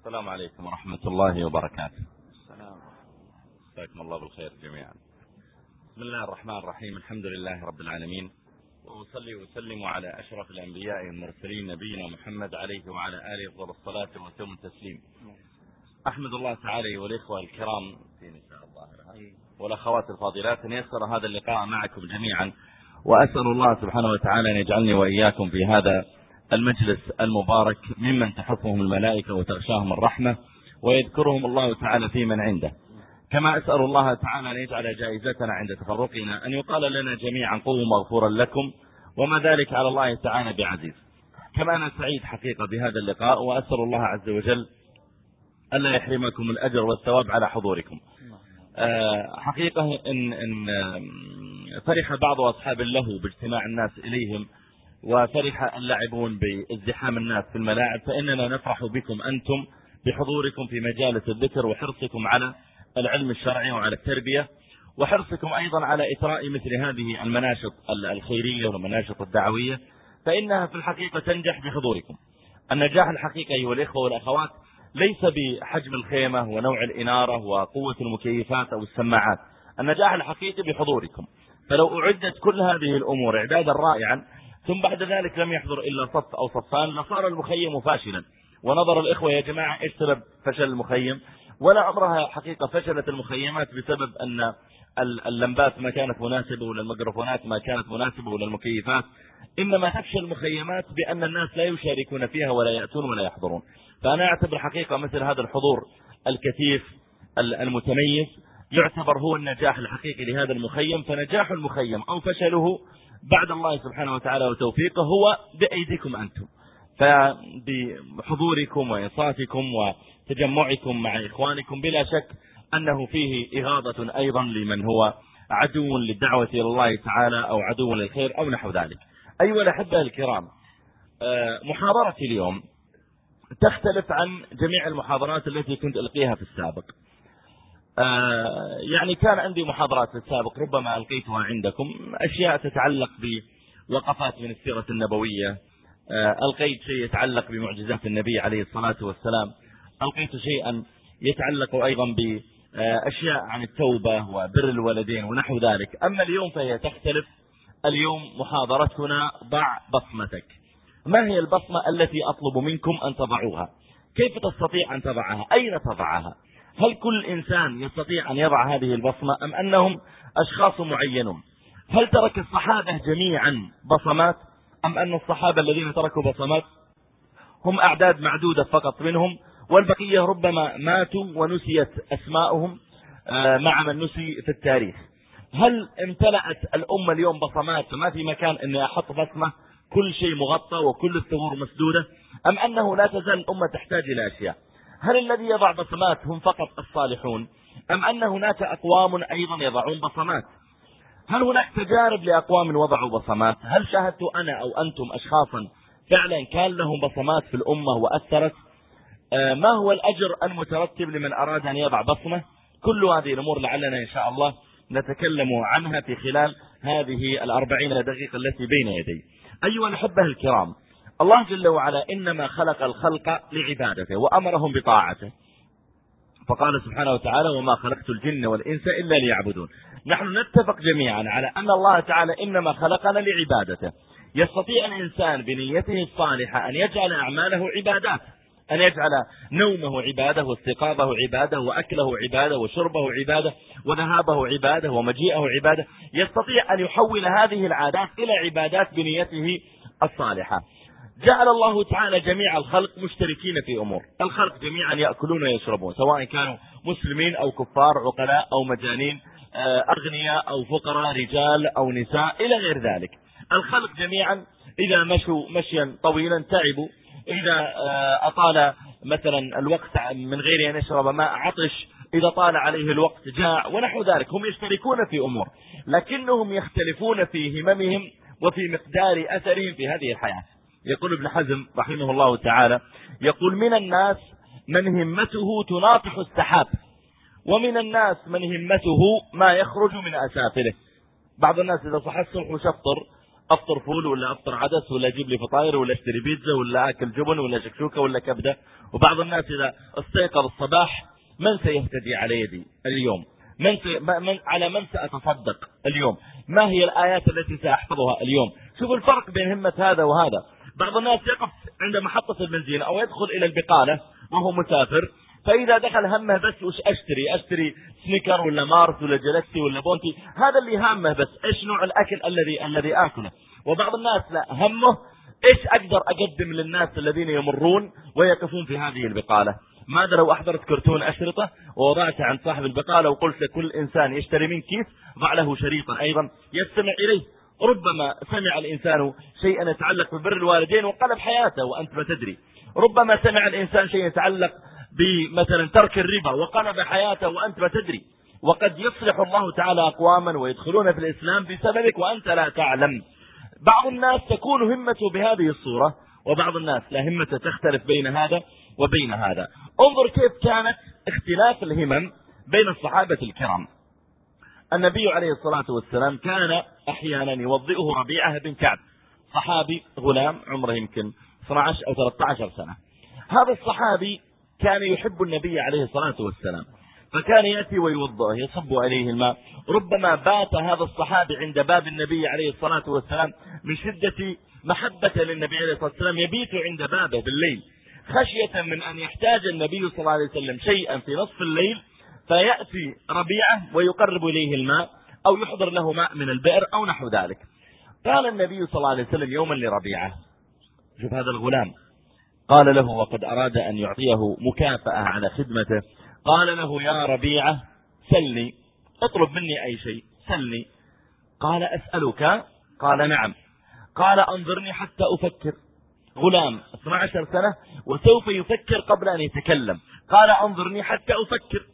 السلام عليكم ورحمة الله وبركاته. السلام مساكم الله بالخير جميعا. بسم الله الرحمن الرحيم. الحمد لله رب العالمين. وأصلي وسلم على أشرف الأنبياء والمرسلين نبينا محمد عليه وعلى آله أفضل الصلاة وتم التسليم. أحمد الله تعالى والإخوة الكرام. إن شاء الله والأخوات الفاضلات. أن يسر هذا اللقاء معكم جميعا. وأسأل الله سبحانه وتعالى أن يجعلني وإياكم في هذا المجلس المبارك ممن تحفهم الملائكة وتغشاهم الرحمة ويذكرهم الله تعالى في من عنده. كما أسأل الله تعالى أن يجعل جائزتنا عند تفرقنا أن يقال لنا جميعا قوموا مغفورا لكم وما ذلك على الله تعالى بعزيز. كما أنا سعيد حقيقة بهذا اللقاء وأسأل الله عز وجل ألا يحرمكم الأجر والثواب على حضوركم. آه، حقيقة إن, إن فرح بعض أصحاب له باجتماع الناس إليهم وفرح اللاعبون بازدحام الناس في الملاعب فإننا نفرح بكم أنتم بحضوركم في مجالس الذكر وحرصكم على العلم الشرعي وعلى التربية وحرصكم أيضا على إثراء مثل هذه المناشط الخيرية والمناشط الدعوية فإنها في الحقيقة تنجح بحضوركم. النجاح الحقيقي أيها الإخوة والأخوات ليس بحجم الخيمة ونوع الإنارة وقوة المكيفات أو السماعات النجاح الحقيقي بحضوركم. فلو أعدت كل هذه الأمور إعدادا رائعا ثم بعد ذلك لم يحضر إلا صف أو صفان لصار المخيم فاشلا. ونظر الإخوة يا جماعة إيش سبب فشل المخيم؟ ولا عمرها حقيقة فشلت المخيمات بسبب أن اللمبات ما كانت مناسبة ولا الميكروفونات ما كانت مناسبة ولا المكيفات. إنما تفشل المخيمات بأن الناس لا يشاركون فيها ولا يأتون ولا يحضرون. فأنا أعتبر حقيقة مثل هذا الحضور الكثيف المتميز يعتبر هو النجاح الحقيقي لهذا المخيم. فنجاح المخيم أو فشله بعد الله سبحانه وتعالى وتوفيقه هو بأيديكم أنتم. فبحضوركم وإنصاتكم وتجمعكم مع إخوانكم بلا شك أنه فيه إغاظة أيضا لمن هو عدو للدعوة إلى الله تعالى أو عدو للخير أو نحو ذلك. أيها الأحبة الكرام آه، محاضرتي اليوم تختلف عن جميع المحاضرات التي كنت ألقيها في السابق. آه، يعني كان عندي محاضرات في السابق ربما ألقيتها عندكم أشياء تتعلق بوقفات من السيرة النبوية. آه، ألقيت شيء يتعلق بمعجزات النبي عليه الصلاة والسلام. ألقيت شيئا يتعلق أيضا بأشياء عن التوبة وبر الولدين ونحو ذلك. أما اليوم فهي تختلف. اليوم محاضرتنا ضع بصمتك. ما هي البصمة التي أطلب منكم أن تضعوها؟ كيف تستطيع أن تضعها؟ أين تضعها؟ هل كل إنسان يستطيع أن يضع هذه البصمة أم أنهم أشخاص معينون هل ترك الصحابة جميعا بصمات أم أن الصحابة الذين تركوا بصمات هم أعداد معدودة فقط منهم؟ والبقية ربما ماتوا ونسيت أسماؤهم آه، مع من نسي في التاريخ. هل امتلأت الأمة اليوم بصمات فما في مكان أني أحط بصمة كل شيء مغطى وكل الثغور مسدودة؟ أم أنه لا تزال الأمة تحتاج إلى أشياء؟ هل الذي يضع بصمات هم فقط الصالحون؟ أم أن هناك أقوام أيضا يضعون بصمات؟ هل هناك تجارب لأقوام وضعوا بصمات؟ هل شاهدت أنا أو أنتم أشخاصا فعلا كان لهم بصمات في الأمة وأثرت؟ آه، ما هو الأجر المترتب لمن أراد أن يضع بصمة؟ كل هذه الأمور لعلنا إن شاء الله نتكلم عنها في خلال هذه الأربعين دقيقة التي بين يدي. أيها الأحبة الكرام الله جل وعلا إنما خلق الخلق لعبادته وأمرهم بطاعته. فقال سبحانه وتعالى وما خلقت الجن والإنس إلا ليعبدون. نحن نتفق جميعا على أن الله تعالى إنما خلقنا لعبادته. يستطيع الإنسان بنيته الصالحة أن يجعل أعماله عبادات أن يجعل نومه عبادة واستيقاظه عبادة وأكله عبادة وشربه عبادة وذهابه عبادة ومجيئه عبادة. يستطيع أن يحول هذه العادات إلى عبادات بنيته الصالحة. جعل الله تعالى جميع الخلق مشتركين في أمور. الخلق جميعا يأكلون ويشربون سواء كانوا مسلمين أو كفار عقلاء أو مجانين آه، أغنياء أو فقراء رجال أو نساء إلى غير ذلك. الخلق جميعا إذا مشوا مشيا طويلا تعبوا. إذا آه، أطال مثلا الوقت من غير أن يشرب ماء عطش. إذا طال عليه الوقت جاع ونحو ذلك. هم يشتركون في أمور لكنهم يختلفون في هممهم وفي مقدار أثرهم في هذه الحياة. يقول ابن حزم رحمه الله تعالى يقول من الناس من همته تناطح السحاب ومن الناس من همته ما يخرج من أسافله. بعض الناس إذا صح الصبح وشفطر أفطر؟ فول ولا أفطر عدس ولا أجيب لي فطاير ولا أشتري بيتزا ولا أكل جبن ولا شكشوكة ولا كبدة. وبعض الناس إذا استيقظ الصباح من سيهتدي على يدي اليوم؟ من, سي... من على من سأتصدق اليوم؟ ما هي الآيات التي سأحفظها اليوم؟ شوفوا الفرق بين همة هذا وهذا. بعض الناس يقف عند محطة البنزين أو يدخل إلى البقالة وهو مسافر فإذا دخل همه بس وش أشتري؟ أشتري سنيكر ولا مارس ولا جلاكسي ولا بونتي؟ هذا اللي هامه بس إيش نوع الأكل الذي الذي آكله؟ وبعض الناس لا همه إيش أقدر أقدم للناس الذين يمرون ويقفون في هذه البقالة؟ ماذا لو أحضرت كرتون أشرطة ووضعتها عند صاحب البقالة وقلت لكل إنسان يشتري من كيس ضع له شريطا أيضا يستمع إليه. ربما سمع الإنسان شيئا يتعلق ببر الوالدين وقلب حياته وأنت ما تدري. ربما سمع الإنسان شيئا يتعلق بمثلا ترك الربا وقلب حياته وأنت ما تدري. وقد يصلح الله تعالى أقواما ويدخلون في الإسلام بسببك وأنت لا تعلم. بعض الناس تكون همته بهذه الصورة وبعض الناس لا همة تختلف بين هذا وبين هذا. انظر كيف كانت اختلاف الهمم بين الصحابة الكرام. النبي عليه الصلاة والسلام كان أحيانا يوضئه ربيعة بن كعب. صحابي غلام عمره يمكن 12 أو 13 سنة. هذا الصحابي كان يحب النبي عليه الصلاة والسلام. فكان يأتي ويوضعه يصب عليه الماء. ربما بات هذا الصحابي عند باب النبي عليه الصلاة والسلام من شدة محبة للنبي عليه الصلاة والسلام. يبيت عند بابه بالليل. خشية من أن يحتاج النبي صلى الله عليه وسلم شيئا في نصف الليل فيأتي ربيعة ويقرب إليه الماء أو يحضر له ماء من البئر أو نحو ذلك. قال النبي صلى الله عليه وسلم يوما لربيعة. شوف هذا الغلام. قال له وقد أراد أن يعطيه مكافأة على خدمته. قال له يا ربيعة سلني. اطلب مني أي شيء. سلني. قال أسألك؟ قال نعم. قال أنظرني حتى أفكر. غلام 12 سنة وسوف يفكر قبل أن يتكلم. قال أنظرني حتى أفكر.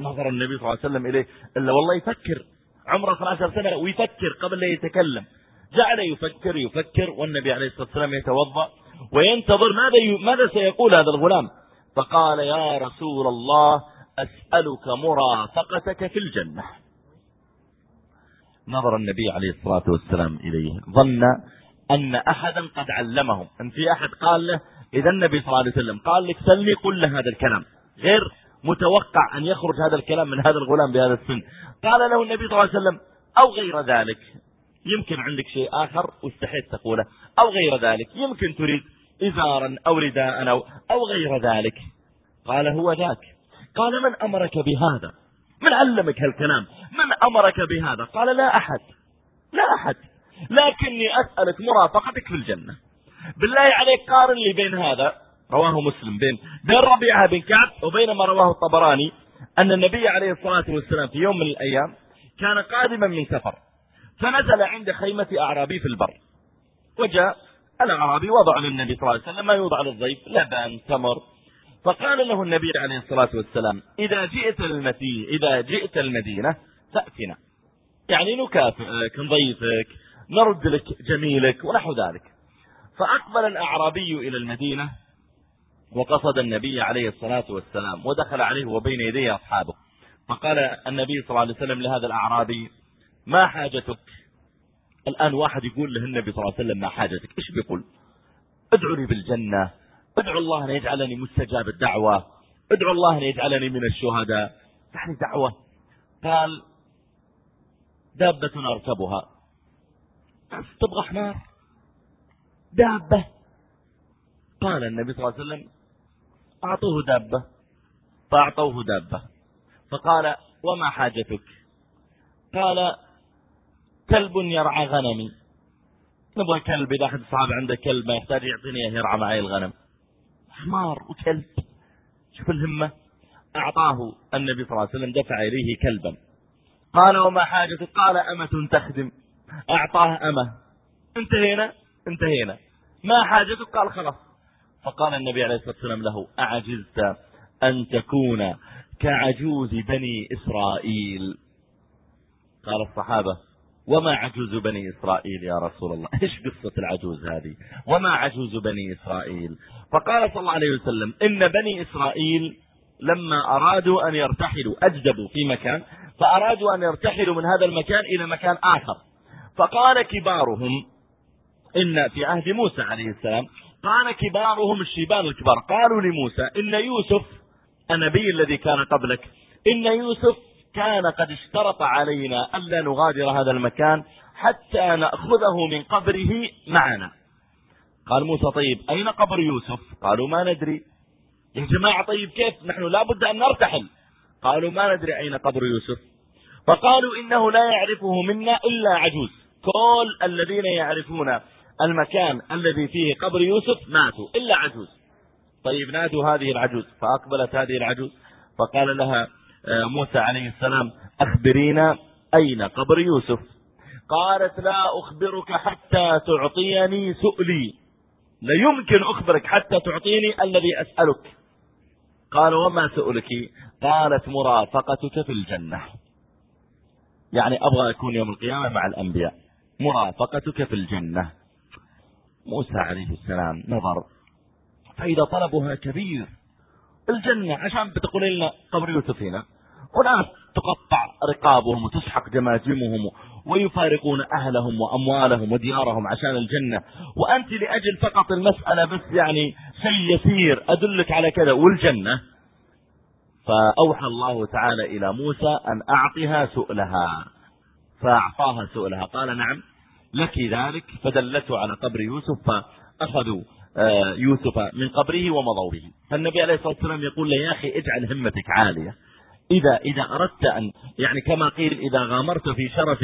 نظر النبي صلى الله عليه وسلم إليه إلا والله يفكر عمره 12 سنة ويفكر قبل أن يتكلم. جعل يفكر يفكر والنبي عليه الصلاة والسلام يتوضأ وينتظر ماذا ماذا سيقول هذا الغلام؟ فقال يا رسول الله أسألك مرافقتك في الجنة. نظر النبي عليه الصلاة والسلام إليه. ظن أن أحدا قد علمهم. أن في أحد قال له إذا النبي صلى الله عليه وسلم قال لك سلني قل له هذا الكلام. غير متوقع أن يخرج هذا الكلام من هذا الغلام بهذا السن. قال له النبي صلى الله عليه وسلم أو غير ذلك. يمكن عندك شيء آخر واستحيت تقوله. أو غير ذلك. يمكن تريد إزارا أو رداء أو, أو غير ذلك. قال هو ذاك. قال من أمرك بهذا؟ من علمك هالكلام؟ من أمرك بهذا؟ قال لا أحد لا أحد. لكني أسألك مرافقتك في الجنة. بالله عليك قارن لي بين هذا رواه مسلم. بين بين ربيعة بن كعب وبين ما رواه الطبراني أن النبي عليه الصلاة والسلام في يوم من الأيام كان قادما من سفر فنزل عند خيمة أعرابي في البر وجاء الأعرابي وضع للنبي صلى الله عليه وسلم ما يوضع للضيف لبن تمر فقال له النبي عليه الصلاة والسلام إذا جئت المدينة إذا جئت المدينة فأتنا يعني نكافئك نضيفك نرد لك جميلك ونحو ذلك. فأقبل الأعرابي إلى المدينة وقصد النبي عليه الصلاة والسلام ودخل عليه وبين يديه أصحابه. فقال النبي صلى الله عليه وسلم لهذا الأعرابي ما حاجتك؟ الآن واحد يقول له النبي صلى الله عليه وسلم ما حاجتك؟ إيش بيقول؟ ادعو لي بالجنة ادعو الله أن يجعلني مستجاب الدعوة ادعو الله أن يجعلني من الشهداء. يعني دعوة. قال دابة أركبها. تبغى حمار؟ دابة. قال النبي صلى الله عليه وسلم أعطوه دابة. فأعطوه دابة. فقال وما حاجتك؟ قال كلب يرعى غنمي. نبغى كلب إذا أحد الصحابة عنده كلب ما يحتاج يعطيني يرعى معي الغنم. حمار وكلب. شوف الهمة. أعطاه النبي صلى الله عليه وسلم دفع إليه كلبا. قال وما حاجته قال أمة تخدم. أعطاه أمة. انتهينا؟ انتهينا. ما حاجته قال خلاص. فقال النبي عليه الصلاة والسلام له أعجزت أن تكون كعجوز بني إسرائيل؟ قال الصحابة وما عجوز بني إسرائيل يا رسول الله؟ إيش قصة العجوز هذه؟ وما عجوز بني إسرائيل؟ فقال صلى الله عليه وسلم إن بني إسرائيل لما أرادوا أن يرتحلوا أجدبوا في مكان فأرادوا أن يرتحلوا من هذا المكان إلى مكان آخر. فقال كبارهم إن في عهد موسى عليه السلام قال كبارهم الشيبان الكبار. قالوا لموسى إن يوسف النبي الذي كان قبلك إن يوسف كان قد اشترط علينا ألا نغادر هذا المكان حتى نأخذه من قبره معنا. قال موسى طيب أين قبر يوسف؟ قالوا ما ندري. يا جماعة طيب كيف؟ نحن لابد أن نرتحل. قالوا ما ندري أين قبر يوسف. فقالوا إنه لا يعرفه منا إلا عجوز. كل الذين يعرفون المكان الذي فيه قبر يوسف ماتوا إلا عجوز. طيب نادوا هذه العجوز فأقبلت هذه العجوز فقال لها آه، موسى عليه السلام أخبرينا أين قبر يوسف؟ قالت لا أخبرك حتى تعطيني سؤلي. لا يمكن أخبرك حتى تعطيني الذي أسألك. قال وما سؤلك؟ قالت مرافقتك في الجنة. يعني أبغى أكون يوم القيامة مع الأنبياء. مرافقتك في الجنة. موسى عليه السلام نظر. فإذا طلبها كبير الجنة عشان بتقول لنا قبر يوسف هنا. وناس تقطع رقابهم وتسحق جماجمهم ويفارقون أهلهم وأموالهم وديارهم عشان الجنة. وأنت لأجل فقط المسألة بس يعني شيء يسير أدلك على كذا والجنة. فأوحى الله تعالى إلى موسى أن أعطها سؤلها. فأعطاها سؤلها. قال نعم. لك ذلك فدلته على قبر يوسف فأخذوا آه، يوسف من قبره ومضوا به. فالنبي عليه الصلاة والسلام يقول له يا أخي اجعل همتك عالية. إذا إذا أردت أن يعني كما قيل إذا غامرت في شرف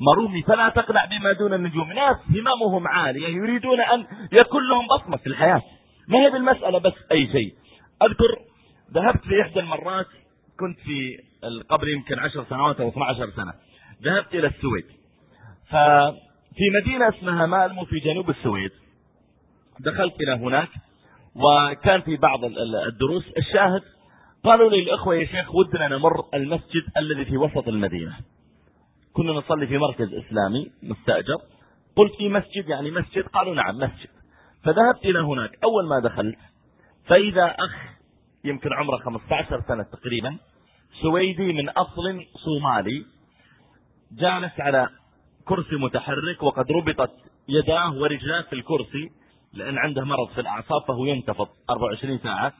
مرومي فلا تقنع بما دون النجوم. ناس هممهم عالية يريدون أن يكون لهم بصمة في الحياة. ما هي بالمسألة بس؟ أي شيء. أذكر ذهبت في إحدى المرات كنت في قبل يمكن عشر سنوات أو 12 سنة. ذهبت إلى السويد. ففي مدينة اسمها مالمو في جنوب السويد. دخلت إلى هناك وكان في بعض الدروس. الشاهد قالوا لي الأخوة يا شيخ ودنا نمر المسجد الذي في وسط المدينة. كنا نصلي في مركز إسلامي مستأجر. قلت في مسجد يعني مسجد؟ قالوا نعم مسجد. فذهبت إلى هناك. أول ما دخلت فإذا أخ يمكن عمره 15 سنة تقريبا سويدي من أصل صومالي جالس على كرسي متحرك وقد ربطت يداه ورجلاه في الكرسي لأن عنده مرض في الأعصاب فهو ينتفض 24 ساعة.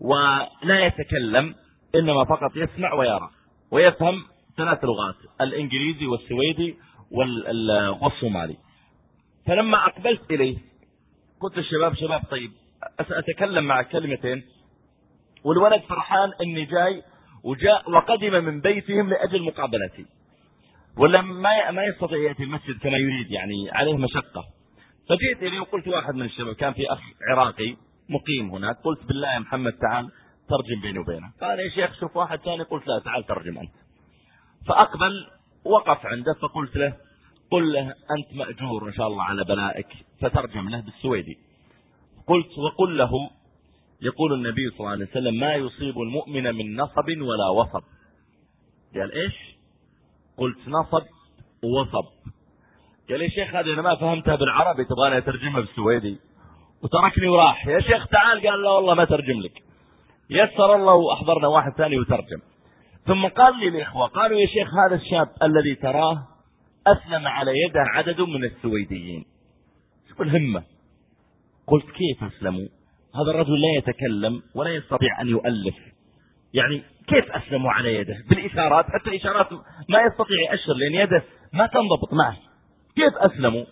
ولا يتكلم إنما فقط يسمع ويرى ويفهم ثلاث لغات الإنجليزي والسويدي والصومالي فلما أقبلت إليه قلت للشباب شباب طيب أتكلم مع كلمتين. والولد فرحان إني جاي وجاء وقدم من بيتهم لأجل مقابلتي. ولا ما ما يستطيع يأتي المسجد كما يريد يعني عليه مشقة. فجئت إليه وقلت واحد من الشباب كان في أخ عراقي مقيم هناك قلت بالله يا محمد تعال ترجم بيني وبينه قال يا شيخ شوف واحد ثاني قلت لا تعال ترجم أنت. فأقبل وقف عنده فقلت له قل له أنت مأجور إن شاء الله على بلائك فترجم له بالسويدي. قلت وقل له يقول النبي صلى الله عليه وسلم ما يصيب المؤمن من نصب ولا وصب. قال إيش؟ قلت نصب ووصب قال يا شيخ هذه أنا ما فهمتها بالعربي تبغاني اترجمها بالسويدي. وتركني وراح. يا شيخ تعال. قال لا والله ما ترجم لك. يسر الله واحضرنا واحد ثاني وترجم. ثم قال لي الإخوة قالوا يا شيخ هذا الشاب الذي تراه أسلم على يده عدد من السويديين. شوف الهمة. قلت كيف أسلموا؟ هذا الرجل لا يتكلم ولا يستطيع أن يؤلف. يعني كيف أسلموا على يده؟ بالإشارات حتى إشارات ما يستطيع يأشر لأن يده ما تنضبط معه. كيف أسلموا؟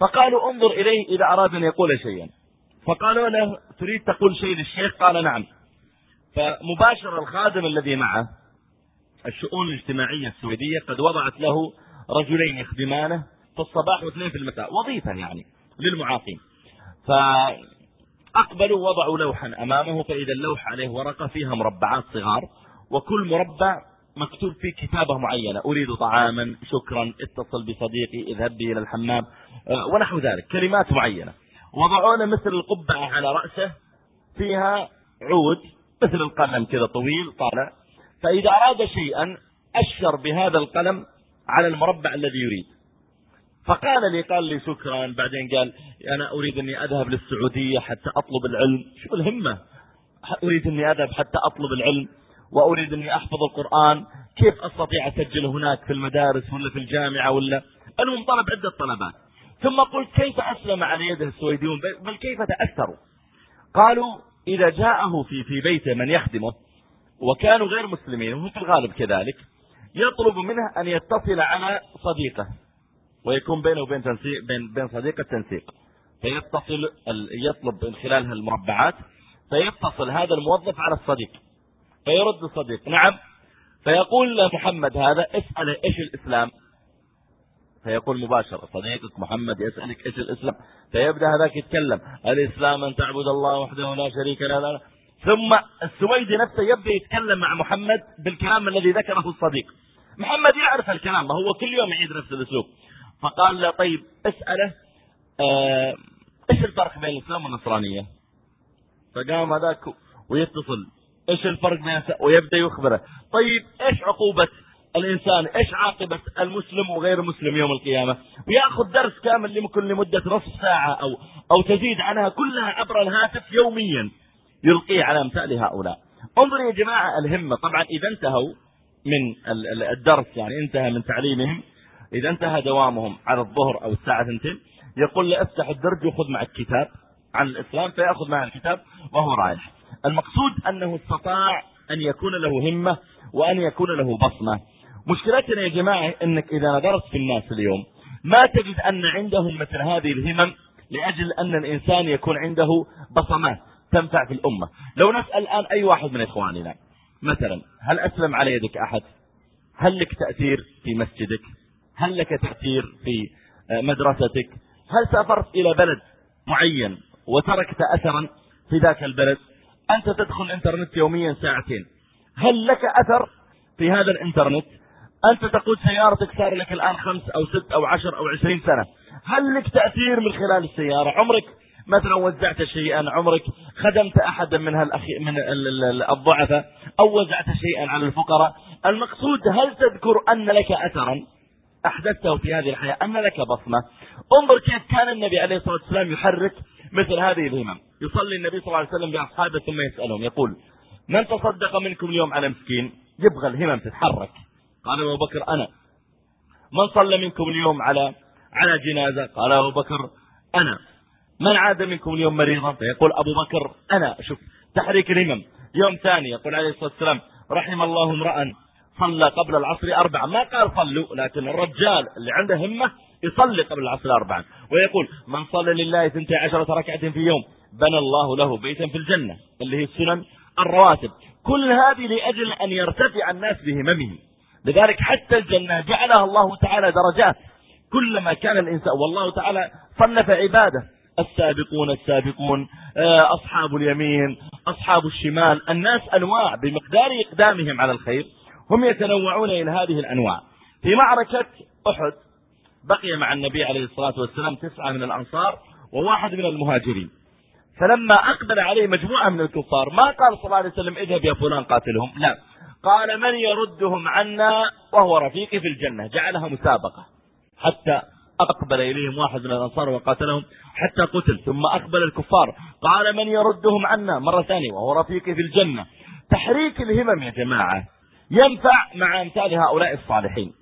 فقالوا انظر إليه إذا أراد أن يقول شيئا. فقالوا له تريد تقول شيء للشيخ؟ قال نعم. فمباشر الخادم الذي معه الشؤون الاجتماعية السويدية قد وضعت له رجلين يخدمانه في الصباح واثنين في المساء. وظيفة يعني للمعاقين. ف أقبلوا وضعوا لوحا أمامه فإذا اللوح عليه ورقة فيها مربعات صغار وكل مربع مكتوب فيه كتابة معينة. أريد طعاما شكرا اتصل بصديقي اذهب بي إلى الحمام آه، ونحو ذلك. كلمات معينة. وضعوا له مثل القبعة على رأسه فيها عود مثل القلم كذا طويل طالع. فإذا أراد شيئا أشر بهذا القلم على المربع الذي يريد. فقال لي قال لي شكرا. بعدين قال أنا أريد أني أذهب للسعودية حتى أطلب العلم. شوف الهمة. أريد أني أذهب حتى أطلب العلم وأريد أني أحفظ القرآن. كيف أستطيع أسجل هناك في المدارس ولا في الجامعة ولا؟ المهم طلب عدة طلبات. ثم قلت كيف أسلم على يده السويديون؟ بل كيف تأثروا؟ قالوا إذا جاءه في في بيته من يخدمه وكانوا غير مسلمين وهم في الغالب كذلك يطلب منه أن يتصل على صديقه. ويكون بينه وبين تنسيق بين بين صديقه تنسيق فيتصل يطلب من خلالها المربعات فيتصل هذا الموظف على الصديق فيرد الصديق. نعم. فيقول لمحمد هذا اسأله إيش الإسلام؟ فيقول مباشرة صديقك محمد يسألك إيش الإسلام؟ فيبدأ هذاك يتكلم الإسلام أن تعبد الله وحده لا شريك له لا, لا. ثم السويدي نفسه يبدأ يتكلم مع محمد بالكلام الذي ذكره الصديق. محمد يعرف الكلام ما هو كل يوم يعيد نفس الأسلوب. فقال له طيب اسأله آه إيش الفرق بين الإسلام والنصرانية؟ فقام هذاك ويتصل إيش الفرق بين ويبدأ يخبره طيب إيش عقوبة الإنسان؟ إيش عاقبة المسلم وغير المسلم يوم القيامة؟ ويأخذ درس كامل لمكن لمدة نصف ساعة أو أو تزيد عنها كلها عبر الهاتف يوميا يلقيه على أمثال هؤلاء. انظروا يا جماعة الهمة طبعا إذا انتهوا من الدرس يعني انتهى من تعليمهم. إذا انتهى دوامهم على الظهر أو الساعة ثنتين يقول له افتح الدرج وخذ معك كتاب عن الإسلام فيأخذ معه الكتاب وهو رايح. المقصود أنه استطاع أن يكون له همة وأن يكون له بصمة. مشكلتنا يا جماعة إنك إذا نظرت في الناس اليوم ما تجد أن عندهم مثل هذه الهمم لأجل أن الإنسان يكون عنده بصمات تنفع في الأمة. لو نسأل الآن أي واحد من إخواننا مثلا هل أسلم على يدك أحد؟ هل لك تأثير في مسجدك؟ هل لك تأثير في مدرستك؟ هل سافرت إلى بلد معين وتركت اثرا في ذاك البلد؟ أنت تدخل الانترنت يوميا ساعتين. هل لك أثر في هذا الإنترنت؟ أنت تقود سيارتك صار لك الآن خمس أو ست أو عشر أو عشرين سنة. هل لك تأثير من خلال السيارة؟ عمرك مثلا وزعت شيئا؟ عمرك خدمت احدا من هالأخي من الضعفاء أو وزعت شيئا على الفقراء؟ المقصود هل تذكر أن لك اثرا؟ أحدثته في هذه الحياة. ان لك بصمة. انظر كيف كان النبي عليه الصلاة والسلام يحرك مثل هذه الهمم. يصلي النبي صلى الله عليه وسلم بأصحابه ثم يسألهم. يقول من تصدق منكم اليوم على مسكين؟ يبغى الهمم تتحرك. قال أبو بكر أنا. من صلى منكم اليوم على على جنازة؟ قال أبو بكر أنا. من عاد منكم اليوم مريضا؟ فيقول أبو بكر أنا. شوف تحريك الهمم. يوم ثاني يقول عليه الصلاة والسلام رحم الله امرأ صلى قبل العصر أربعة. ما قال صلوا لكن الرجال اللي عنده همة يصلي قبل العصر أربعا ويقول من صلى لله ثنتي عشرة ركعة في يوم بنى الله له بيتا في الجنة اللي هي السنن الرواتب. كل هذه لأجل أن يرتفع الناس بهممه لذلك حتى الجنة جعلها الله تعالى درجات. كلما كان الإنسان والله تعالى صنف عباده. السابقون السابقون آه، أصحاب اليمين أصحاب الشمال. الناس أنواع بمقدار إقدامهم على الخير. هم يتنوعون إلى هذه الأنواع. في معركة أحد بقي مع النبي عليه الصلاة والسلام تسعة من الأنصار وواحد من المهاجرين. فلما أقبل عليه مجموعة من الكفار ما قال صلى الله عليه وسلم اذهب يا فلان قاتلهم لا. قال من يردهم عنا؟ وهو رفيقي في الجنة. جعلها مسابقة. حتى أقبل إليهم واحد من الأنصار وقاتلهم حتى قتل. ثم أقبل الكفار. قال من يردهم عنا؟ مرة ثانية وهو رفيقي في الجنة. تحريك الهمم يا جماعة. ينفع مع أمثال هؤلاء الصالحين.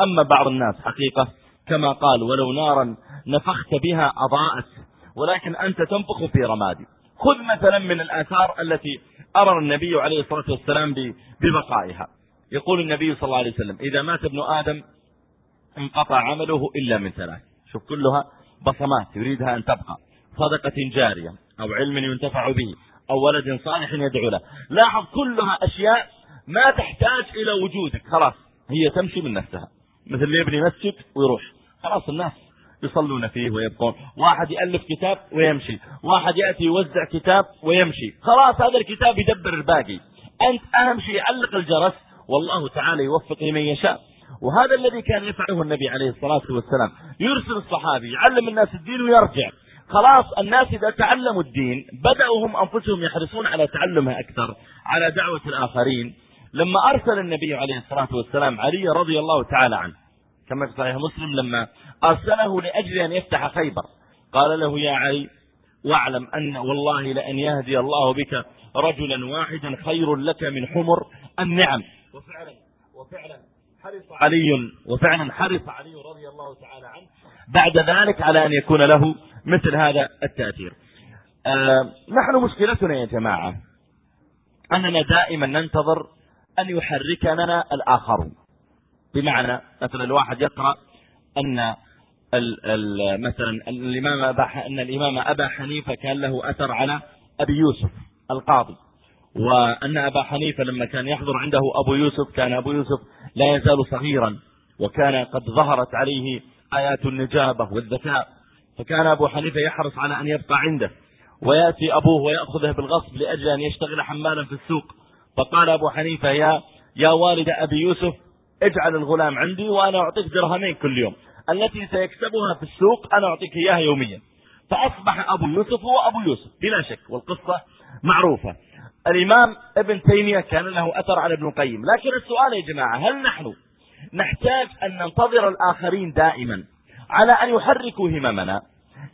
أما بعض الناس حقيقة كما قال ولو نارا نفخت بها أضاءت ولكن أنت تنفخ في رمادي. خذ مثلا من الآثار التي أمر النبي عليه الصلاة والسلام ببقائها. يقول النبي صلى الله عليه وسلم إذا مات ابن آدم انقطع عمله إلا من ثلاث. شوف كلها بصمات يريدها أن تبقى. صدقة جارية أو علم ينتفع به أو ولد صالح يدعو له. لاحظ كلها أشياء ما تحتاج إلى وجودك. خلاص هي تمشي من نفسها. مثل اللي يبني مسجد ويروح. خلاص الناس يصلون فيه ويبقون. واحد يألف كتاب ويمشي. واحد يأتي يوزع كتاب ويمشي. خلاص هذا الكتاب يدبر الباقي. أنت أهم شيء علق الجرس. والله تعالى يوفق لمن يشاء. وهذا الذي كان يفعله النبي عليه الصلاة والسلام. يرسل الصحابي يعلم الناس الدين ويرجع. خلاص الناس إذا تعلموا الدين بدأوا هم أنفسهم يحرصون على تعلمها أكثر على دعوة الآخرين. لما أرسل النبي عليه الصلاة والسلام علي رضي الله تعالى عنه كما في صحيح مسلم لما أرسله لأجل أن يفتح خيبر قال له يا علي واعلم أن والله لأن يهدي الله بك رجلا واحدا خير لك من حمر النعم. وفعلا وفعلا حرص علي وفعلا حرص علي رضي الله تعالى عنه بعد ذلك على أن يكون له مثل هذا التأثير. آه نحن مشكلتنا يا جماعة أننا دائما ننتظر أن يحركنا الآخرون. بمعنى مثلا الواحد يقرأ أن ال ال مثلا الإمام أبا أن الإمام أبا حنيفة كان له أثر على أبي يوسف القاضي. وأن أبا حنيفة لما كان يحضر عنده أبو يوسف كان أبو يوسف لا يزال صغيرا وكان قد ظهرت عليه آيات النجابة والذكاء. فكان أبو حنيفة يحرص على أن يبقى عنده ويأتي أبوه ويأخذه بالغصب لأجل أن يشتغل حمالا في السوق. فقال أبو حنيفة يا يا والد أبي يوسف اجعل الغلام عندي وأنا أعطيك درهمين كل يوم. التي سيكسبها في السوق أنا أعطيك إياها يوميا. فأصبح أبو يوسف هو أبو يوسف بلا شك والقصة معروفة. الإمام ابن تيمية كان له أثر على ابن القيم. لكن السؤال يا جماعة هل نحن نحتاج أن ننتظر الآخرين دائما على أن يحركوا هممنا؟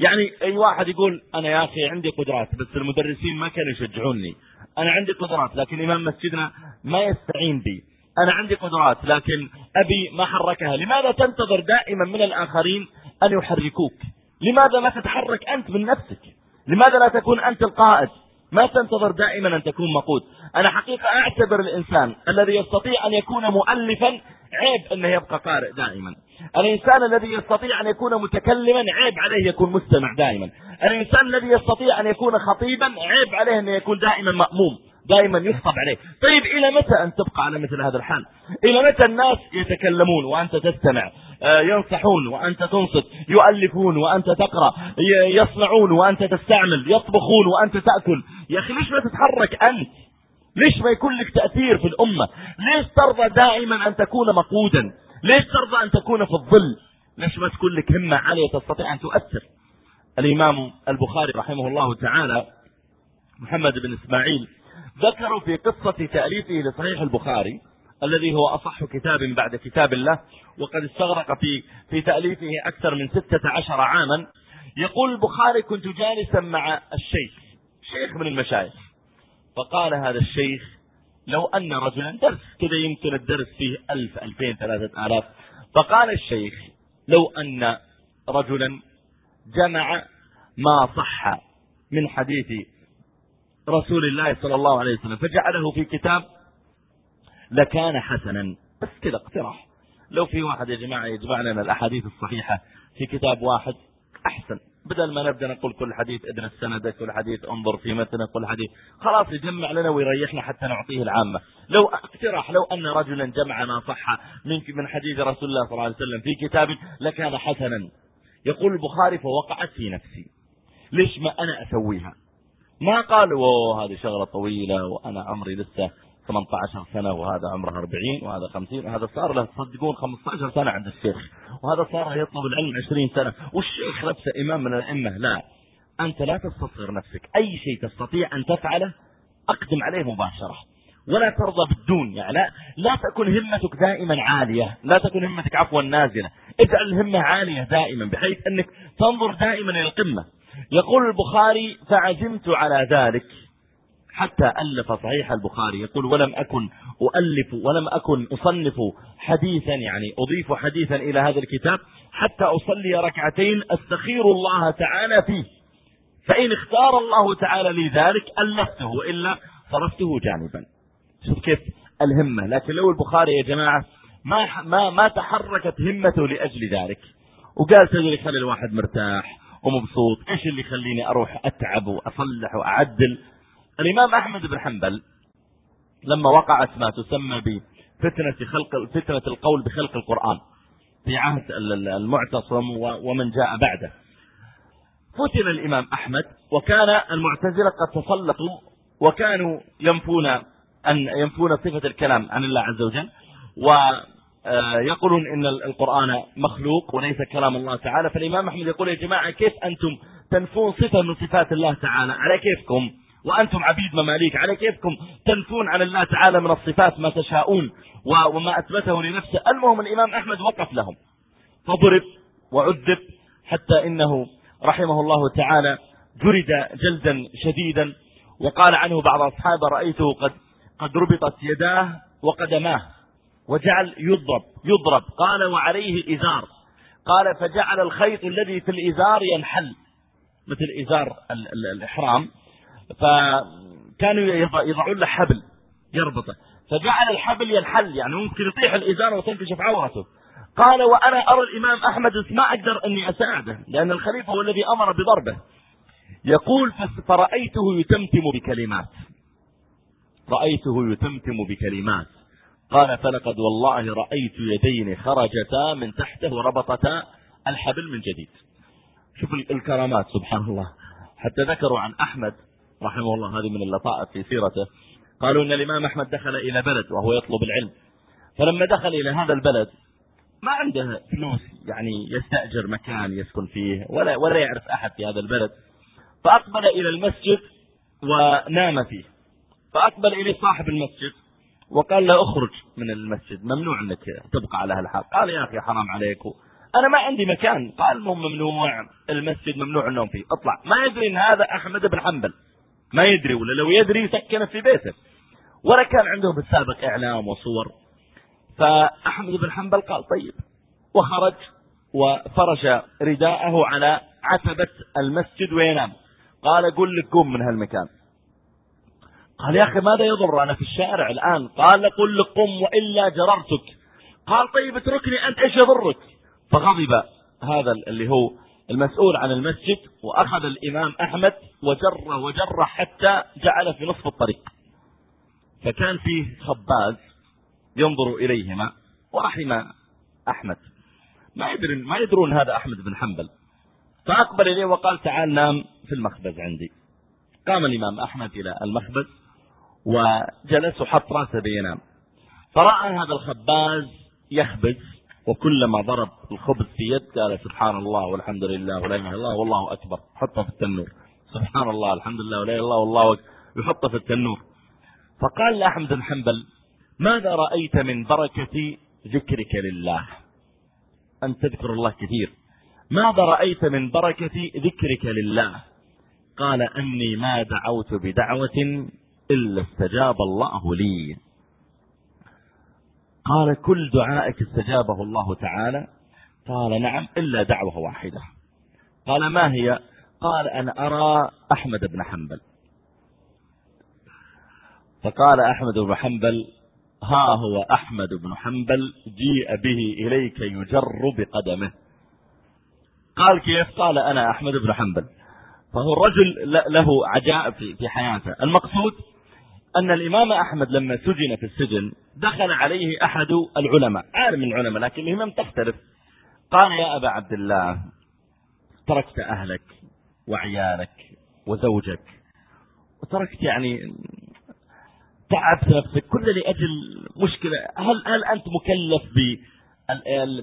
يعني أي واحد يقول أنا يا أخي عندي قدرات بس المدرسين ما كانوا يشجعوني. أنا عندي قدرات لكن إمام مسجدنا ما يستعين بي. أنا عندي قدرات لكن أبي ما حركها. لماذا تنتظر دائما من الآخرين أن يحركوك؟ لماذا لا تتحرك أنت من نفسك؟ لماذا لا تكون أنت القائد؟ ما تنتظر دائما أن تكون مقود. أنا حقيقة أعتبر الإنسان الذي يستطيع أن يكون مؤلفا عيب أنه يبقى قارئ دائما. الإنسان الذي يستطيع أن يكون متكلما عيب عليه يكون مستمع دائما. الإنسان الذي يستطيع أن يكون خطيبا عيب عليه أن يكون دائما مأموم دائما يخطب عليه. طيب إلى متى أن تبقى على مثل هذا الحال؟ إلى متى الناس يتكلمون وأنت تستمع؟ آه، ينصحون وأنت تنصت يؤلفون وأنت تقرأ يصنعون وأنت تستعمل يطبخون وأنت تأكل. يا أخي ليش ما تتحرك أنت؟ ليش ما يكون لك تأثير في الأمة؟ ليش ترضى دائما أن تكون مقودا؟ ليش ترضى أن تكون في الظل؟ ليش ما تكون لك همة عالية تستطيع أن تؤثر؟ الإمام البخاري رحمه الله تعالى محمد بن إسماعيل ذكروا في قصة تأليفه لصحيح البخاري الذي هو أصح كتاب بعد كتاب الله وقد استغرق في في تأليفه أكثر من ستة عشر عاما. يقول البخاري كنت جالسا مع الشيخ شيخ من المشايخ. فقال هذا الشيخ لو أن رجلا درس. كذا يمكن الدرس فيه ألف ألفين ثلاثة آلاف. فقال الشيخ لو أن رجلا جمع ما صح من حديث رسول الله صلى الله عليه وسلم فجعله في كتاب لكان حسنا. بس كذا اقتراح. لو في واحد يا جماعة يجمع لنا الأحاديث الصحيحة في كتاب واحد أحسن. بدل ما نبدأ نقول كل حديث ادرس سنده كل حديث انظر في متنه كل حديث خلاص يجمع لنا ويريحنا حتى نعطيه العامة. لو اقتراح لو أن رجلا جمع ما صح من من حديث رسول الله صلى الله عليه وسلم في كتاب لكان حسنا. يقول البخاري فوقعت في نفسي. ليش ما أنا أسويها؟ ما قال هذه شغلة طويلة وأنا عمري لسه 18 سنة وهذا عمره 40 وهذا 50 وهذا صار له تصدقون 15 سنة عند الشيخ. وهذا صار يطلب العلم 20 سنة. والشيخ نفسه إمام من الأئمة. لا أنت لا تستصغر نفسك. أي شيء تستطيع أن تفعله أقدم عليه مباشرة. ولا ترضى بالدون يعني لا, لا تكن همتك دائما عالية لا تكن همتك عفوا نازلة. اجعل الهمة عالية دائما بحيث أنك تنظر دائما إلى القمة. يقول البخاري فعزمت على ذلك حتى ألف صحيح البخاري. يقول ولم أكن أؤلف ولم أكن أصنف حديثا يعني أضيف حديثا إلى هذا الكتاب حتى أصلي ركعتين أستخير الله تعالى فيه. فإن اختار الله تعالى لي ذلك ألفته وإلا صرفته جانبا. شوف كيف الهمة. لكن لو البخاري يا جماعة ما ما ما تحركت همته لأجل ذلك. وقال تدري خلي الواحد مرتاح ومبسوط إيش اللي يخليني أروح أتعب وأصلح وأعدل؟ الإمام أحمد بن حنبل لما وقعت ما تسمى بفتنة خلق فتنة القول بخلق القرآن في عهد المعتصم ومن جاء بعده. فتن الإمام أحمد وكان المعتزلة قد تسلطوا وكانوا ينفون أن ينفون صفة الكلام عن الله عز وجل. آه، يقولون إن القرآن مخلوق وليس كلام الله تعالى. فالإمام أحمد يقول يا جماعة كيف أنتم تنفون صفة من صفات الله تعالى؟ على كيفكم؟ وأنتم عبيد مماليك على كيفكم تنفون عن الله تعالى من الصفات ما تشاءون وما أثبته لنفسه؟ المهم الإمام أحمد وقف لهم. فضرب وعذب حتى إنه رحمه الله تعالى جرد جلدا شديدا. وقال عنه بعض أصحابه رأيته قد قد ربطت يداه وقدماه وجعل يضرب يضرب. قال وعليه إزار قال فجعل الخيط الذي في الإزار ينحل مثل إزار الإحرام. فكانوا يضعون له حبل يربطه. فجعل الحبل ينحل يعني ممكن يطيح الإزار وتنكشف عورته. قال وأنا أرى الإمام أحمد ما أقدر أني أساعده لأن الخليفة هو الذي أمر بضربه. يقول فرأيته يتمتم بكلمات. رأيته يتمتم بكلمات. قال فلقد والله رأيت يدين خرجتا من تحته وربطتا الحبل من جديد. شوف الكرامات سبحان الله. حتى ذكروا عن أحمد رحمه الله هذه من اللطائف في سيرته. قالوا أن الإمام أحمد دخل إلى بلد وهو يطلب العلم. فلما دخل إلى هذا البلد ما عنده فلوس يعني يستأجر مكان يسكن فيه ولا, ولا يعرف أحد في هذا البلد. فأقبل إلى المسجد ونام فيه. فأقبل إليه صاحب المسجد وقال له اخرج من المسجد ممنوع إنك تبقى على هالحال قال يا أخي حرام عليك. أنا ما عندي مكان. قال المهم ممنوع. المسجد ممنوع النوم فيه. اطلع. ما يدري إن هذا أحمد بن حنبل. ما يدري ولا لو يدري سكنه في بيته. ولا كان عندهم بالسابق إعلام وصور. فأحمد بن حنبل قال طيب. وخرج وفرش رداءه على عتبة المسجد وينام. قال قل لك قم من هالمكان. قال يا أخي ماذا يضر أنا في الشارع الآن؟ قال قل قم وإلا جررتك. قال طيب اتركني أنت إيش يضرك؟ فغضب هذا اللي هو المسؤول عن المسجد وأخذ الإمام أحمد وجر وجر حتى جعل في نصف الطريق. فكان فيه خباز ينظر إليهما ورحم أحمد. ما يدرون ما يدرون هذا أحمد بن حنبل. فأقبل إليه وقال تعال نام في المخبز عندي. قام الإمام أحمد إلى المخبز وجلس وحط رأسه بينام. فرأى هذا الخباز يخبز وكلما ضرب الخبز في يد قال سبحان الله والحمد لله ولا إله إلا الله والله أكبر. حطه في التنور. سبحان الله الحمد لله ولا إله إلا الله والله أكبر. يحطه في التنور. فقال لأحمد بن حنبل ماذا رأيت من بركة ذكرك لله؟ أن تذكر الله كثير. ماذا رأيت من بركة ذكرك لله؟ قال أني ما دعوت بدعوة إلا استجاب الله لي. قال كل دعائك استجابه الله تعالى. قال نعم إلا دعوة واحدة. قال ما هي؟ قال أنا أرى أحمد بن حنبل. فقال أحمد بن حنبل ها هو أحمد بن حنبل جيء به إليك يجر بقدمه. قال كيف؟ قال أنا أحمد بن حنبل. فهو الرجل له عجائب في حياته. المقصود أن الإمام أحمد لما سجن في السجن دخل عليه أحد العلماء عالم من العلماء لكن الإمام تختلف. قال يا أبا عبد الله تركت أهلك وعيالك وزوجك وتركت يعني تعبت نفسك كل لأجل مشكلة. هل, هل أنت مكلف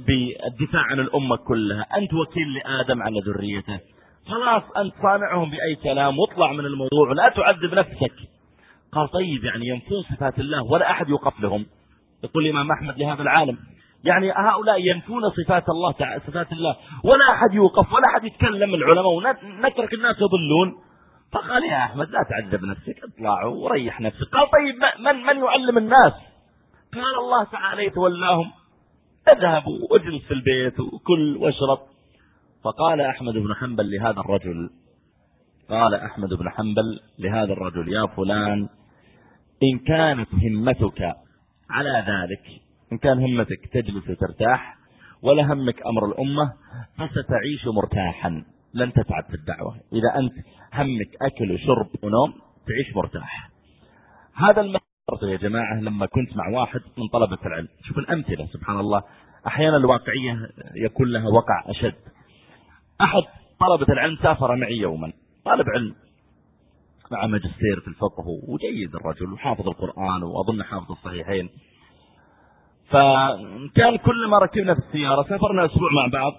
بالدفاع عن الأمة كلها؟ أنت وكيل لآدم على ذريته. خلاص أنت صانعهم بأي كلام واطلع من الموضوع لا تعذب نفسك. قال طيب يعني ينفون صفات الله ولا أحد يوقف لهم يقول الإمام أحمد لهذا العالم. يعني هؤلاء ينفون صفات الله صفات الله. ولا أحد يوقف ولا أحد يتكلم العلماء ونترك الناس يضلون. فقال يا أحمد لا تعذب نفسك اطلعوا وريح نفسك. قال طيب من من يعلم الناس؟ قال الله تعالى يتولاهم اذهبوا واجلس في البيت وكل واشرب. فقال أحمد بن حنبل لهذا الرجل قال أحمد بن حنبل لهذا الرجل يا فلان إن كانت همتك على ذلك إن كان همتك تجلس وترتاح ولا همك أمر الأمة فستعيش مرتاحا لن تتعب في الدعوة. إذا أنت همك أكل وشرب ونوم تعيش مرتاح. هذا المثل يا جماعة لما كنت مع واحد من طلبة العلم. شوف الأمثلة سبحان الله. أحيانا الواقعية يكون لها وقع أشد. أحد طلبة العلم سافر معي يوما. طالب علم مع ماجستير في الفقه وجيد الرجل وحافظ القرآن وأظن حافظ الصحيحين. فكان كل ما ركبنا في السيارة سافرنا أسبوع مع بعض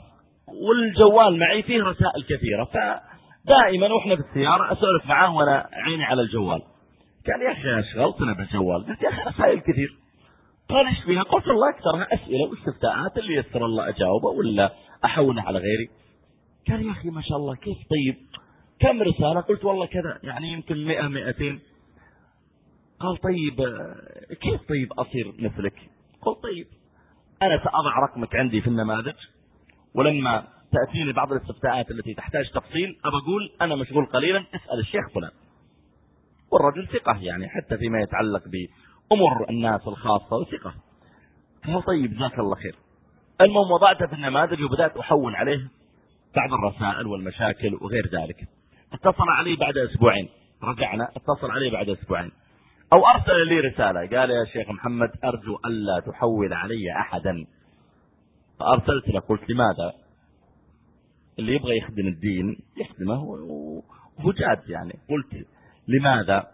والجوال معي فيه رسائل كثيرة فدائما وإحنا في السيارة أسولف معاه وأنا عيني على الجوال. قال يا أخي أشغلتنا بالجوال؟ قلت يا أخي رسائل كثير. قال إيش فيها؟ قلت الله أكثرها أسئلة واستفتاءات اللي يسر الله أجاوبه ولا أحوله على غيري. قال يا أخي ما شاء الله كيف طيب؟ كم رسالة؟ قلت والله كذا. يعني يمكن مئة مئتين. قال طيب كيف طيب أصير مثلك؟ قلت طيب أنا سأضع رقمك عندي في النماذج ولما تأتيني بعض الاستفتاءات التي تحتاج تفصيل أبى أقول أنا مشغول قليلا أسأل الشيخ فلان. والرجل ثقة يعني حتى فيما يتعلق بأمور الناس الخاصة وثقة. فهو طيب جزاك الله خير. المهم وضعته في النماذج وبدأت أحول عليه بعض الرسائل والمشاكل وغير ذلك. اتصل علي بعد أسبوعين. رجعنا اتصل علي بعد أسبوعين. أو أرسل لي رسالة. قال يا شيخ محمد أرجو ألا تحول علي أحدا. فأرسلت له قلت لماذا؟ اللي يبغى يخدم الدين يخدمه جاد يعني. قلت لماذا؟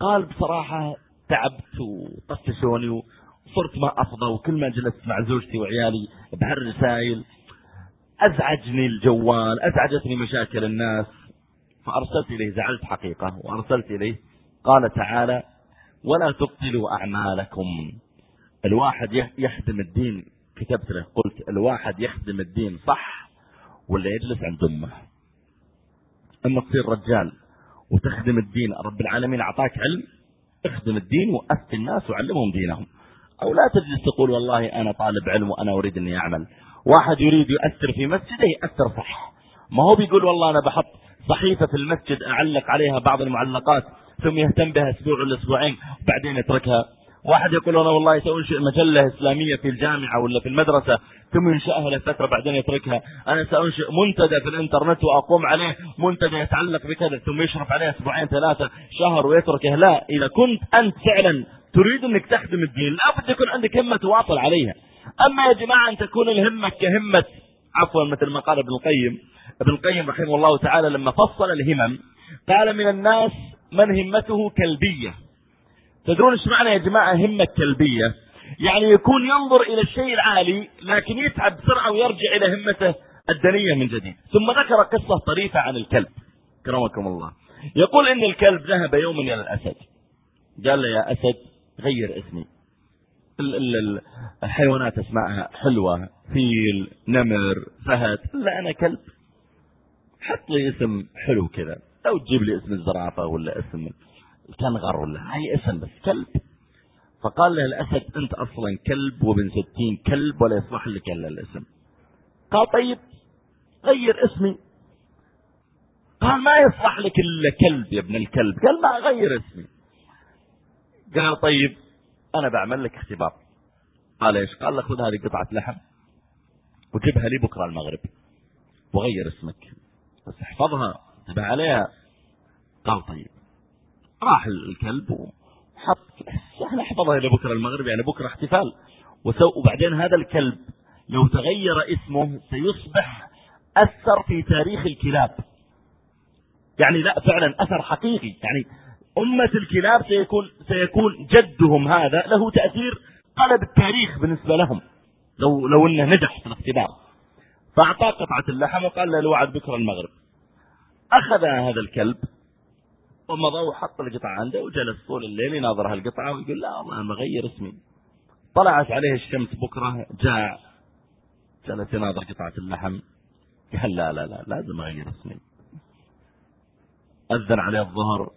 قال بصراحة تعبت وطفشوني وصرت ما أفضى وكل ما جلست مع زوجتي وعيالي بهالرسائل أزعجني الجوال أزعجتني مشاكل الناس. فأرسلت إليه زعلت حقيقة وأرسلت إليه. قال تعالى ولا تبطلوا أعمالكم. الواحد يخدم الدين كتبت له قلت الواحد يخدم الدين صح ولا يجلس عند أمه؟ أما تصير رجال وتخدم الدين رب العالمين أعطاك علم اخدم الدين وأفتي الناس وعلمهم دينهم. أو لا تجلس تقول والله أنا طالب علم وأنا أريد أني أعمل. واحد يريد يؤثر في مسجده يأثر صح. ما هو بيقول والله أنا بحط صحيفة في المسجد أعلق عليها بعض المعلقات ثم يهتم بها أسبوع ولا أسبوعين وبعدين يتركها. واحد يقول أنا والله سأنشئ مجلة إسلامية في الجامعة ولا في المدرسة ثم ينشأها لفترة بعدين يتركها. أنا سأنشئ منتدى في الإنترنت وأقوم عليه منتدى يتعلق بكذا ثم يشرف عليه أسبوعين ثلاثة شهر ويتركه. لا إذا كنت أنت فعلا تريد أنك تخدم الدين لابد يكون عندك همة تواصل عليها. أما يا جماعة أن تكون الهمة كهمة عفوا مثل ما قال ابن القيم ابن القيم رحمه الله تعالى لما فصل الهمم قال من الناس من همته كلبية. تدرون إيش معنى يا جماعة همة كلبية؟ يعني يكون ينظر إلى الشيء العالي لكن يتعب بسرعة ويرجع إلى همته الدنية من جديد. ثم ذكر قصة طريفة عن الكلب. كرمكم الله. يقول إن الكلب ذهب يوما إلى الأسد. قال له يا أسد غير اسمي الحيوانات اسمائها حلوة فيل نمر فهد. لا أنا كلب. حط لي اسم حلو كذا. أو تجيب لي اسم الزرافة ولا اسم الكنغر ولا اي اسم بس كلب. فقال له الأسد أنت أصلا كلب وابن ستين كلب ولا يصلح لك إلا الاسم. قال طيب غير اسمي. قال ما يصلح لك إلا كلب يا ابن الكلب. قال ما غير اسمي. قال طيب أنا بعمل لك اختبار. قال إيش؟ قال له خذ هذه قطعة لحم وجيبها لي بكرة المغرب. وغير اسمك. بس احفظها انتبه عليها. قال طيب راح الكلب وحط إحنا احفظها إلى بكرة المغرب يعني بكرة احتفال. وبعدين هذا الكلب لو تغير اسمه سيصبح أثر في تاريخ الكلاب. يعني لا فعلا أثر حقيقي. يعني أمة الكلاب سيكون, سيكون جدهم هذا له تأثير قلب التاريخ بالنسبة لهم. لو, لو إنه نجح في الاختبار. فأعطاه قطعة اللحم وقال له الوعد بكرة المغرب. أخذ هذا الكلب ومضى وحط القطعة عنده وجلس طول الليل يناظر هالقطعة ويقول لا والله أنا بغير اسمي. طلعت عليه الشمس بكرة جاع جلس يناظر قطعة اللحم. قال لا لا لا لازم أغير اسمي. أذن عليه الظهر.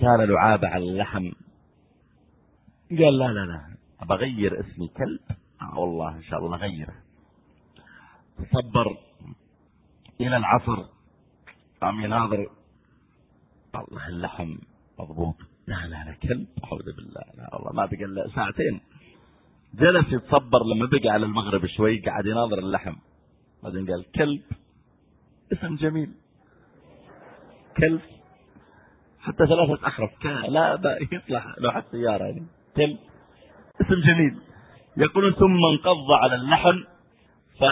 كان لعابة على اللحم. قال لا لا لا بغير اسمي كلب. آه والله إن شاء الله غيره صبر إلى العصر. قام يناظر. الله اللحم مضبوط. لا لا لا كلب أعوذ بالله. لا والله ما بقى إلا ساعتين. جلس يتصبر لما بقى على المغرب شوي قاعد يناظر اللحم. بعدين قال كلب. اسم جميل. كلب. حتى ثلاثة أحرف. لا يصلح لو حتى سيارة يعني. تل اسم جميل. يقولون ثم انقض على اللحم ف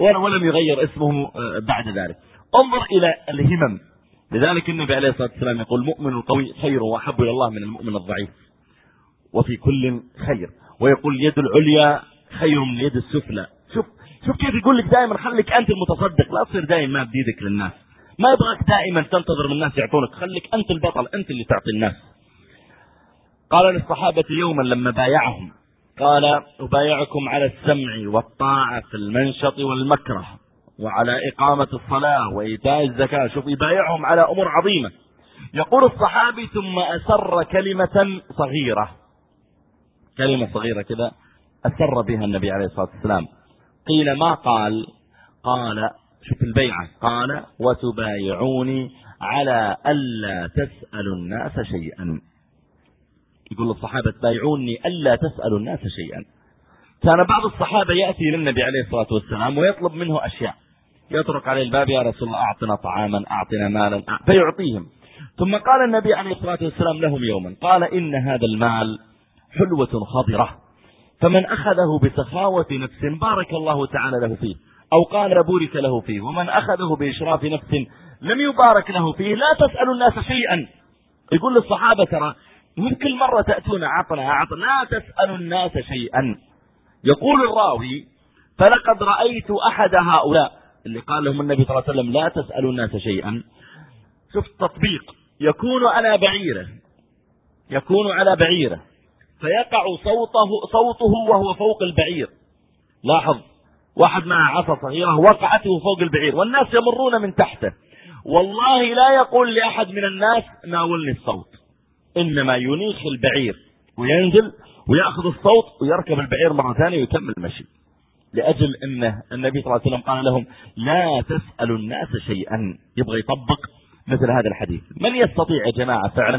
ولم يغير اسمه آه، بعد ذلك. انظر إلى الهمم. لذلك النبي عليه الصلاة والسلام يقول المؤمن القوي خير وأحب إلى الله من المؤمن الضعيف. وفي كل خير. ويقول اليد العليا خير من اليد السفلى. شوف شوف كيف يقول لك دائما خليك أنت المتصدق لا تصير دائما ما بيدك للناس. ما يبغاك دائما تنتظر من الناس يعطونك خليك أنت البطل أنت اللي تعطي الناس. قال للصحابة يوما لما بايعهم قال أبايعكم على السمع والطاعة في المنشط والمكره وعلى إقامة الصلاة وإيتاء الزكاة. شوف يبايعهم على أمور عظيمة. يقول الصحابي ثم أسر كلمة صغيرة. كلمة صغيرة كذا أسر بها النبي عليه الصلاة والسلام. قيل ما قال؟ قال شوف البيعة. قال وتبايعوني على ألا تسألوا الناس شيئا. يقول للصحابة تبايعوني ألا تسألوا الناس شيئا. كان بعض الصحابة يأتي للنبي عليه الصلاة والسلام ويطلب منه أشياء. يطرق عليه الباب يا رسول الله أعطنا طعاما أعطنا مالا فيعطيهم. ثم قال النبي عليه الصلاة والسلام لهم يوما قال إن هذا المال حلوة خضرة فمن أخذه بسخاوة نفس بارك الله تعالى له فيه أو قال بورك له فيه ومن أخذه بإشراف نفس لم يبارك له فيه لا تسأل الناس شيئا. يقول للصحابة ترى من كل مرة تأتون عطنا عطنا لا تسأل الناس شيئا. يقول الراوي فلقد رأيت أحد هؤلاء اللي قال لهم النبي صلى الله عليه وسلم لا تسألوا الناس شيئا. شوف تطبيق يكون على بعيره. يكون على بعيره. فيقع صوته, صوته وهو فوق البعير. لاحظ واحد مع عصا صغيرة وقعته فوق البعير والناس يمرون من تحته. والله لا يقول لأحد من الناس ناولني الصوت. إنما ينيخ البعير وينزل ويأخذ الصوت ويركب البعير مرة ثانية ويكمل المشي. لأجل أن النبي صلى الله عليه وسلم قال لهم لا تسألوا الناس شيئا. يبغى يطبق مثل هذا الحديث. من يستطيع يا جماعة فعلا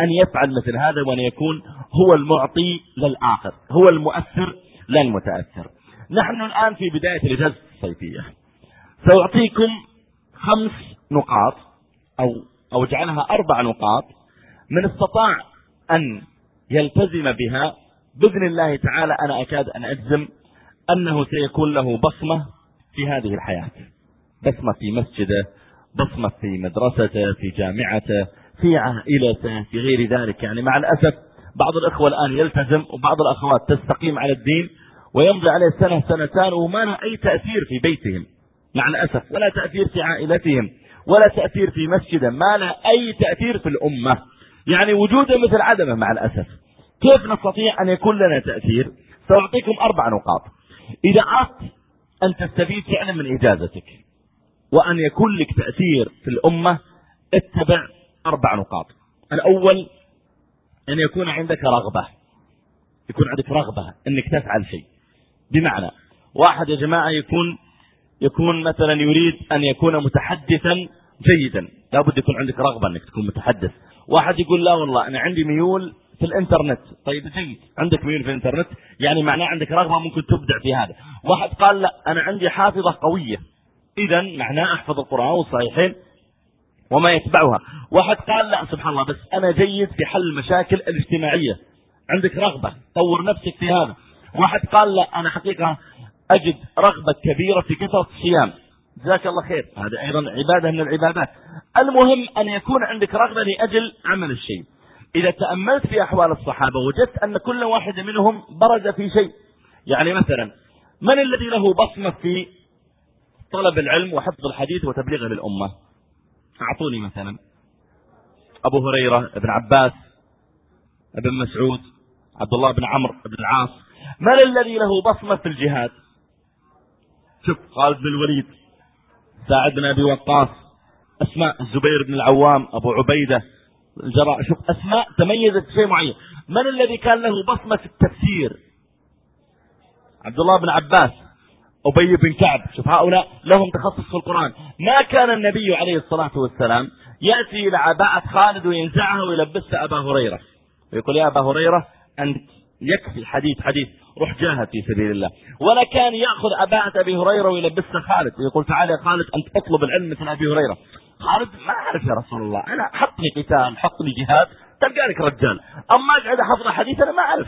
أن يفعل مثل هذا وأن يكون هو المعطي للآخر هو المؤثر لا المتأثر نحن الآن في بداية الإجازة الصيفية. سأعطيكم خمس نقاط أو أو أجعلها أربع نقاط من استطاع أن يلتزم بها بإذن الله تعالى أنا أكاد أن أجزم أنه سيكون له بصمة في هذه الحياة. بصمة في مسجده بصمة في مدرسته في جامعته في عائلته في غير ذلك. يعني مع الأسف بعض الأخوة الآن يلتزم وبعض الأخوات تستقيم على الدين ويمضي عليه سنة سنتان وما له أي تأثير في بيتهم. مع الأسف ولا تأثير في عائلتهم ولا تأثير في مسجده ما له أي تأثير في الأمة. يعني وجوده مثل عدمه مع الأسف. كيف نستطيع أن يكون لنا تأثير؟ سأعطيكم أربع نقاط. إذا أردت أن تستفيد فعلا من إجازتك وأن يكون لك تأثير في الأمة اتبع أربع نقاط. الأول أن يكون عندك رغبة. يكون عندك رغبة أنك تفعل شيء. بمعنى واحد يا جماعة يكون يكون مثلا يريد أن يكون متحدثا جيدا. لابد يكون عندك رغبة أنك تكون متحدث. واحد يقول لا والله أنا عندي ميول في الإنترنت. طيب جيد. عندك ميول في الإنترنت؟ يعني معناه عندك رغبة ممكن تبدع في هذا. واحد قال لا أنا عندي حافظة قوية. إذا معناه أحفظ القرآن والصحيحين وما يتبعها. واحد قال لا سبحان الله بس أنا جيد في حل المشاكل الاجتماعية. عندك رغبة طور نفسك في هذا. واحد قال لا أنا حقيقة أجد رغبة كبيرة في كثرة الصيام. جزاك الله خير. هذا أيضا عبادة من العبادات. المهم أن يكون عندك رغبة لأجل عمل الشيء. إذا تأملت في أحوال الصحابة وجدت أن كل واحد منهم برز في شيء. يعني مثلا من الذي له بصمة في طلب العلم وحفظ الحديث وتبليغه للأمة؟ أعطوني مثلا. أبو هريرة ابن عباس ابن مسعود عبد الله بن عمرو بن العاص. من الذي له بصمة في الجهاد؟ شوف خالد بن الوليد. سعد بن أبي وقاص أسماء الزبير بن العوام أبو عبيدة الجراء شوف أسماء تميزت بشيء معين. من الذي كان له بصمة في التفسير؟ عبد الله بن عباس أبي بن كعب. شوف هؤلاء لهم تخصص في القرآن. ما كان النبي عليه الصلاة والسلام يأتي إلى عباءة خالد وينزعها ويلبسها أبا هريرة. ويقول يا أبا هريرة أنت يكفي حديث حديث روح جاهد في سبيل الله. ولا كان يأخذ أباءة أبي هريرة ويلبسها خالد. ويقول تعال يا خالد أنت أطلب العلم مثل أبي هريرة. خالد ما أعرف يا رسول الله. أنا حطني قتال حطني جهاد تلقى لك رجال. أما أقعد أحفظ حديث أنا ما أعرف.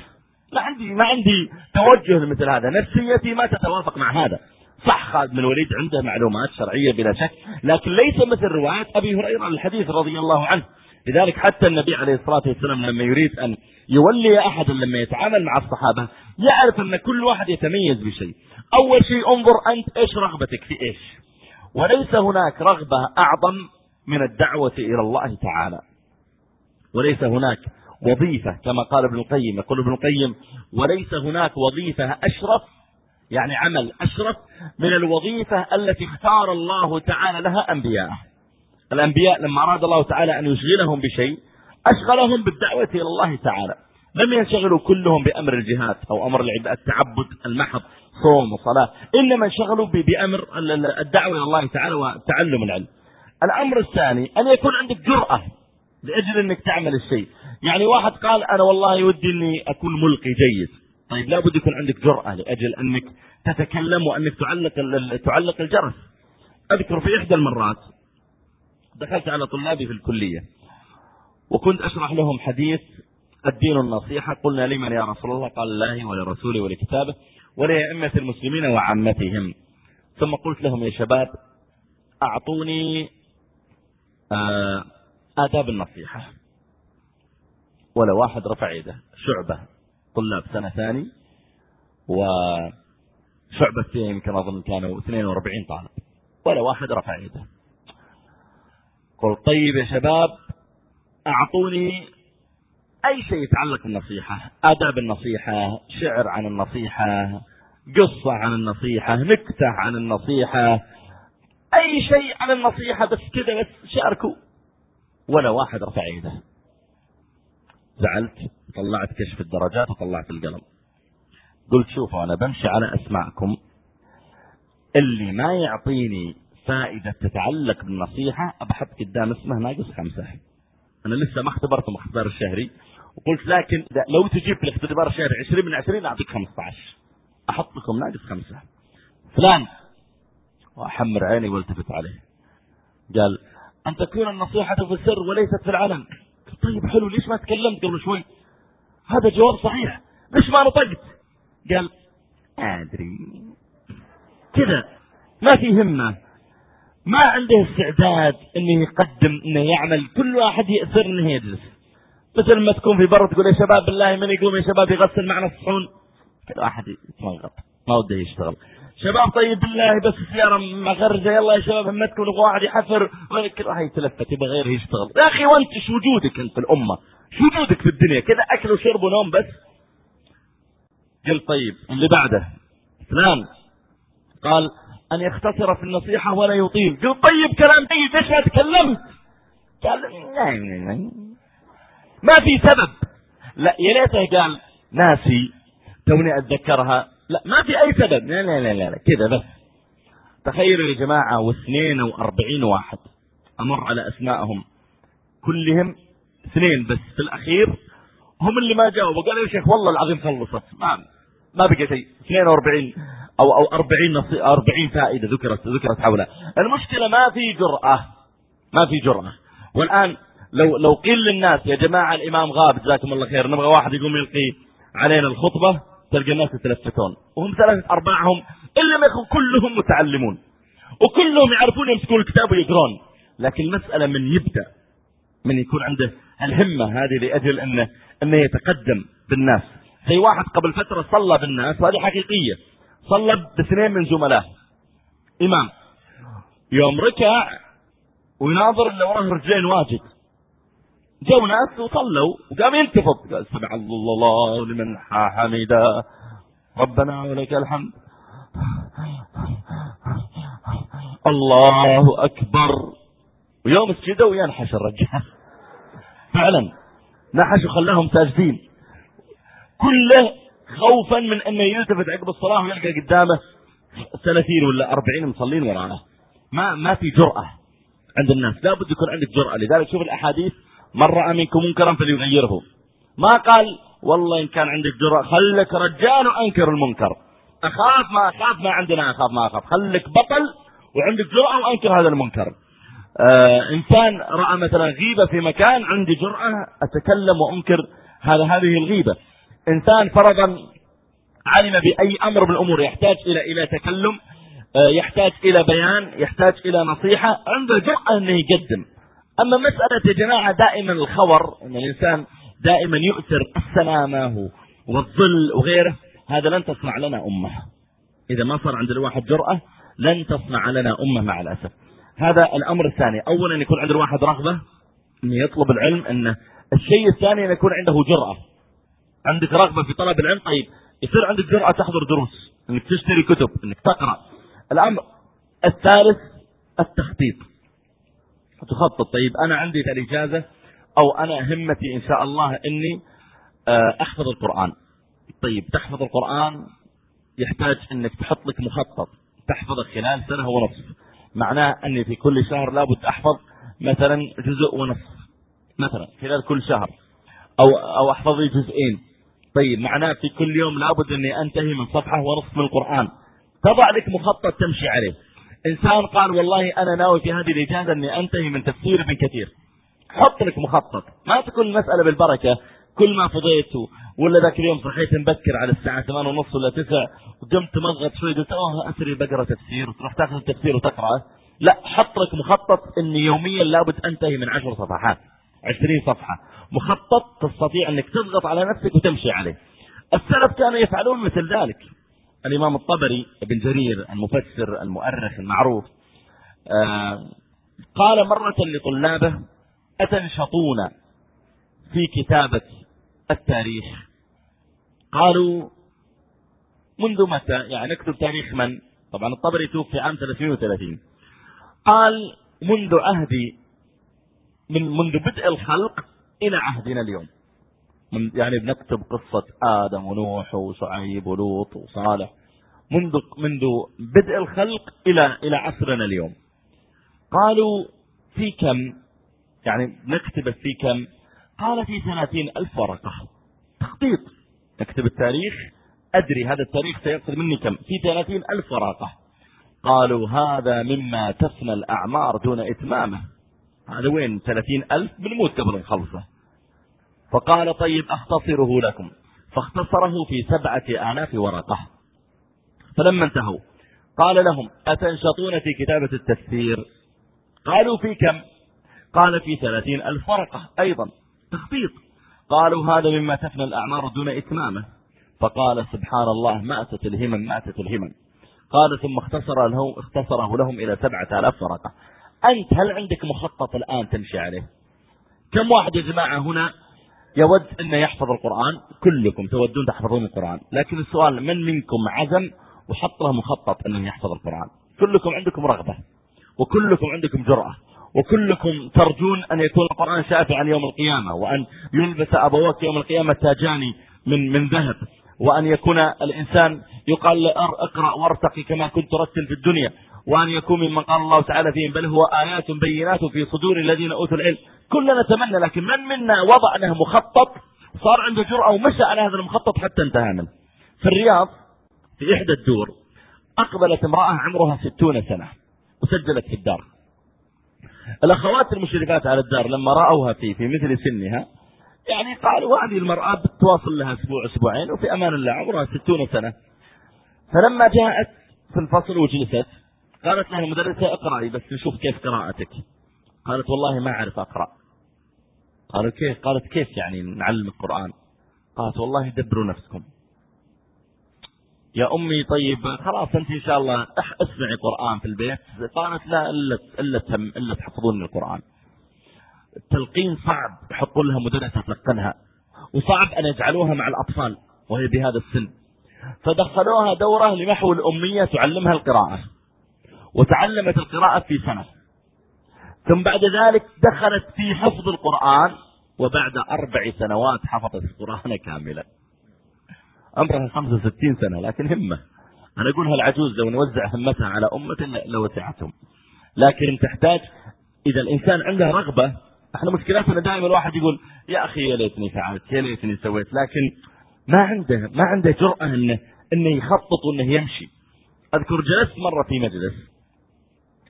ما عندي ما عندي توجه لمثل هذا. نفسيتي ما تتوافق مع هذا. صح خالد بن الوليد عنده معلومات شرعية بلا شك. لكن ليس مثل رواية أبي هريرة الحديث رضي الله عنه. لذلك حتى النبي عليه الصلاة والسلام لما يريد أن يولي أحدا لما يتعامل مع الصحابة يعرف أن كل واحد يتميز بشيء. أول شيء انظر أنت إيش رغبتك في إيش. وليس هناك رغبة أعظم من الدعوة إلى الله تعالى. وليس هناك وظيفة كما قال ابن القيم. يقول ابن القيم وليس هناك وظيفة أشرف يعني عمل أشرف من الوظيفة التي اختار الله تعالى لها أنبياءه. الأنبياء لما أراد الله تعالى أن يشغلهم بشيء أشغلهم بالدعوة إلى الله تعالى. لم ينشغلوا كلهم بأمر الجهاد أو أمر التعبد المحض صوم وصلاة إنما انشغلوا بأمر الدعوة إلى الله تعالى وتعلم العلم. الأمر الثاني أن يكون عندك جرأة لأجل أنك تعمل الشيء. يعني واحد قال أنا والله ودي أني أكون ملقي جيد. طيب لابد يكون عندك جرأة لأجل أنك تتكلم وأنك تعلق تعلق الجرس. أذكر في إحدى المرات دخلت على طلابي في الكلية. وكنت أشرح لهم حديث الدين النصيحة قلنا لمن يا رسول الله؟ قال الله ولرسوله ولكتابه ولأئمة المسلمين وعامتهم. ثم قلت لهم يا شباب أعطوني آه، آداب النصيحة. ولا واحد رفع يده. شعبة طلاب سنة ثاني. وشعبة فيها يمكن أظن كانوا 42 طالب. ولا واحد رفع يده. قلت طيب يا شباب أعطوني أي شيء يتعلق بالنصيحة آداب النصيحة شعر عن النصيحة قصة عن النصيحة نكتة عن النصيحة أي شيء عن النصيحة بس كذا بس شاركوا. ولا واحد رفع يده زعلت طلعت كشف الدرجات وطلعت القلم. قلت شوفوا أنا بمشي على أسماءكم. اللي ما يعطيني فائدة تتعلق بالنصيحة. أبحث قدام اسمه ناقص خمسة أنا لسه ما اختبرت الاختبار الشهري. وقلت لكن لو تجيب في الاختبار الشهري 20 من 20 أعطيك 15 أحط لكم ناقص خمسة فلان. وأحمر عيني والتفت عليه. قال أن تكون النصيحة في السر وليست في العلن طيب حلو ليش ما تكلمت قبل شوي؟ هذا جواب صحيح. ليش ما نطقت؟ قال أدري. كذا. ما في همة. ما عنده استعداد إنه يقدم إنه يعمل. كل واحد يأثر إنه يجلس. مثل ما تكون في برا تقول يا شباب بالله من يقوم يا شباب يغسل معنا الصحون. كل واحد يتمغط ما وده يشتغل. شباب طيب بالله بس السيارة مغرزة. يلا يا شباب همتكم نبغى واحد يحفر. كل واحد يتلفت يبغى غيره يشتغل. يا أخي وانت إيش وجودك أنت في الأمة. شو وجودك في الدنيا؟ كذا أكل وشرب ونوم بس. قل طيب اللي بعده. فلان قال أن يختصر في النصيحة ولا يطيل. قل طيب كلام طيب ليش ما تكلمت؟ قال ما في سبب. لا يا ليته قال ناسي توني أتذكرها. لا ما في أي سبب. لا لا لا, لا. كذا بس. تخيلوا يا جماعة واثنين وأربعين واحد أمر على أسمائهم. كلهم اثنين بس. في الأخير هم اللي ما جاوبوا. قالوا يا شيخ والله العظيم خلصت. ما ما بقى شيء. 42 أو 40 نصي 40 فائدة ذكرت ذكرت حولها المشكلة ما في جرأة. ما في جرأة. والآن لو لو قيل للناس يا جماعة الإمام غاب جزاكم الله خير نبغى واحد يقوم يلقي علينا الخطبة تلقى الناس يتلفتون. وهم ثلاثة أرباعهم إلا ما يكون كلهم متعلمون. وكلهم يعرفون يمسكون الكتاب ويقرون. لكن المسألة من يبدأ من يكون عنده الهمة هذه لأجل أنه, أنه يتقدم بالناس. زي واحد قبل فترة صلى بالناس وهذه حقيقية. صلى باثنين من زملائه. إمام. يوم ركع ويناظر اللي وراه رجلين واجد. جو ناس وصلوا وقام ينتفض. قال سمع الله لمن حمده. ربنا ولك الحمد. الله أكبر. ويوم سجدوا وينحش الرجال. فعلا. نحش وخلاهم ساجدين. كله خوفا من انه يلتفت عقب الصلاة ويلقى قدامه 30 ولا 40 مصلين وراه ما ما في جرأة عند الناس. لابد يكون عندك جرأة. لذلك شوف الأحاديث. من رأى منكم منكرا فليغيره. ما قال والله إن كان عندك جرأة خلك رجال وأنكر المنكر. أخاف ما أخاف ما عندنا أخاف ما أخاف. خلك بطل وعندك جرأة وأنكر هذا المنكر. آه إنسان رأى مثلا غيبة في مكان عندي جرأة أتكلم وأنكر هذا هذه الغيبة. إنسان فرضا علم بأي أمر من الأمور يحتاج إلى إلى تكلم آه يحتاج إلى بيان يحتاج إلى نصيحة عنده جرأة أنه يقدم. أما مسألة يا جماعة دائما الخور أن الإنسان دائما يؤثر السلامة والظل وغيره هذا لن تصنع لنا أمة. إذا ما صار عند الواحد جرأة لن تصنع لنا أمة مع الأسف. هذا الأمر الثاني. أولا يكون عند الواحد رغبة أنه يطلب العلم أنه الشيء الثاني أن يكون عنده جرأة. عندك رغبة في طلب العلم؟ طيب يصير عندك جرأة تحضر دروس أنك تشتري كتب أنك تقرأ. الأمر الثالث التخطيط. تخطط. طيب أنا عندي الإجازة أو أنا همتي إن شاء الله إني آه، أحفظ القرآن. طيب تحفظ القرآن يحتاج إنك تحط لك مخطط تحفظه خلال سنة ونصف. معناه إني في كل شهر لابد أحفظ مثلا جزء ونصف مثلا خلال كل شهر أو أو احفظ لي جزئين. طيب معناه في كل يوم لابد أني أنتهي من صفحة ونصف من القرآن. تضع لك مخطط تمشي عليه. إنسان قال والله أنا ناوي في هذه الإجازة أني أنتهي من تفسير ابن كثير. حط لك مخطط. ما تكون المسألة بالبركة. كل ما فضيت ولا ذاك اليوم صحيت مبكر على الساعة ثمان ونص ولا تسع وقمت مضغط شوي قلت أوه أسري بقرأ تفسير وتروح تاخذ التفسير وتقرأه. لا حط لك مخطط أني يوميا لابد أنتهي من عشر صفحات عشرين صفحة. مخطط تستطيع أنك تضغط على نفسك وتمشي عليه. السلف كانوا يفعلون مثل ذلك. الإمام الطبري ابن جرير المفسر المؤرخ المعروف آه قال مرة لطلابه أتنشطون في كتابة التاريخ؟ قالوا منذ متى؟ يعني نكتب تاريخ من؟ طبعا الطبري توفي عام 330 قال منذ عهد من منذ بدء الخلق إلى عهدنا اليوم. من يعني بنكتب قصة آدم ونوح وشعيب ولوط وصالح منذ منذ بدء الخلق إلى إلى عصرنا اليوم. قالوا في كم؟ يعني نكتب في كم؟ قال في ثلاثين ألف ورقة. تخطيط. نكتب التاريخ. أدري هذا التاريخ سيأخذ مني كم؟ في ثلاثين ألف ورقة. قالوا هذا مما تفنى الأعمار دون إتمامه. هذا وين؟ ثلاثين ألف بنموت قبل نخلصه فقال طيب أختصره لكم. فاختصره في سبعة آلاف ورقة. فلما انتهوا قال لهم أتنشطون في كتابة التفسير؟ قالوا في كم؟ قال في ثلاثين ألف ورقة أيضا. تخطيط قالوا هذا مما تفنى الأعمار دون إتمامه. فقال سبحان الله ماتت الهمم ماتت الهمم. قال ثم اختصر له اختصره لهم إلى سبعة آلاف ورقة. أنت هل عندك مخطط الآن تمشي عليه؟ كم واحد يا جماعة هنا يود أنه يحفظ القرآن؟ كلكم تودون تحفظون القرآن. لكن السؤال من منكم عزم وحط له مخطط أنه يحفظ القرآن؟ كلكم عندكم رغبة وكلكم عندكم جرأة وكلكم ترجون أن يكون القرآن شافعا يوم القيامة وأن يلبس أبوات يوم القيامة تاجان من من ذهب وأن يكون الإنسان يقال له اقرأ وارتقي كما كنت ترتل في الدنيا. وأن يكون ممن قال الله تعالى فيهم بل هو آيات بينات في صدور الذين أوتوا العلم. كلنا نتمنى لكن من منا وضع له مخطط صار عنده جرأة ومشى على هذا المخطط حتى انتهى منه. في الرياض في إحدى الدور أقبلت امرأة عمرها ستون سنة وسجلت في الدار. الأخوات المشرفات على الدار لما رأوها في في مثل سنها يعني قالوا هذه المرأة بتواصل لها أسبوع أسبوعين وفي أمان الله عمرها ستون سنة. فلما جاءت في الفصل وجلست قالت لها المدرسة اقرأي بس نشوف كيف قراءتك. قالت والله ما أعرف أقرأ. قالوا كيف؟ قالت كيف يعني نعلم القرآن؟ قالت والله دبروا نفسكم. يا أمي طيب خلاص أنت إن شاء الله اسمعي قرآن في البيت. قالت لا إلا إلا إلا تحفظون القرآن. التلقين صعب يحطون لها مدرسة تلقنها وصعب أن يجعلوها مع الأطفال وهي بهذا السن. فدخلوها دورة لمحو الأمية تعلمها القراءة. وتعلمت القراءة في سنة. ثم بعد ذلك دخلت في حفظ القرآن وبعد أربع سنوات حفظت القرآن كاملا عمرها 65 سنة لكن همة. أنا أقولها العجوز لو نوزع همتها على أمة؟ لوسعتهم لكن تحتاج إذا الإنسان عنده رغبة إحنا مشكلتنا دائما الواحد يقول يا أخي يا ليتني فعلت يا ليتني سويت. لكن ما عنده ما عنده جرأة إنه إنه يخطط وإنه يمشي. أذكر جلست مرة في مجلس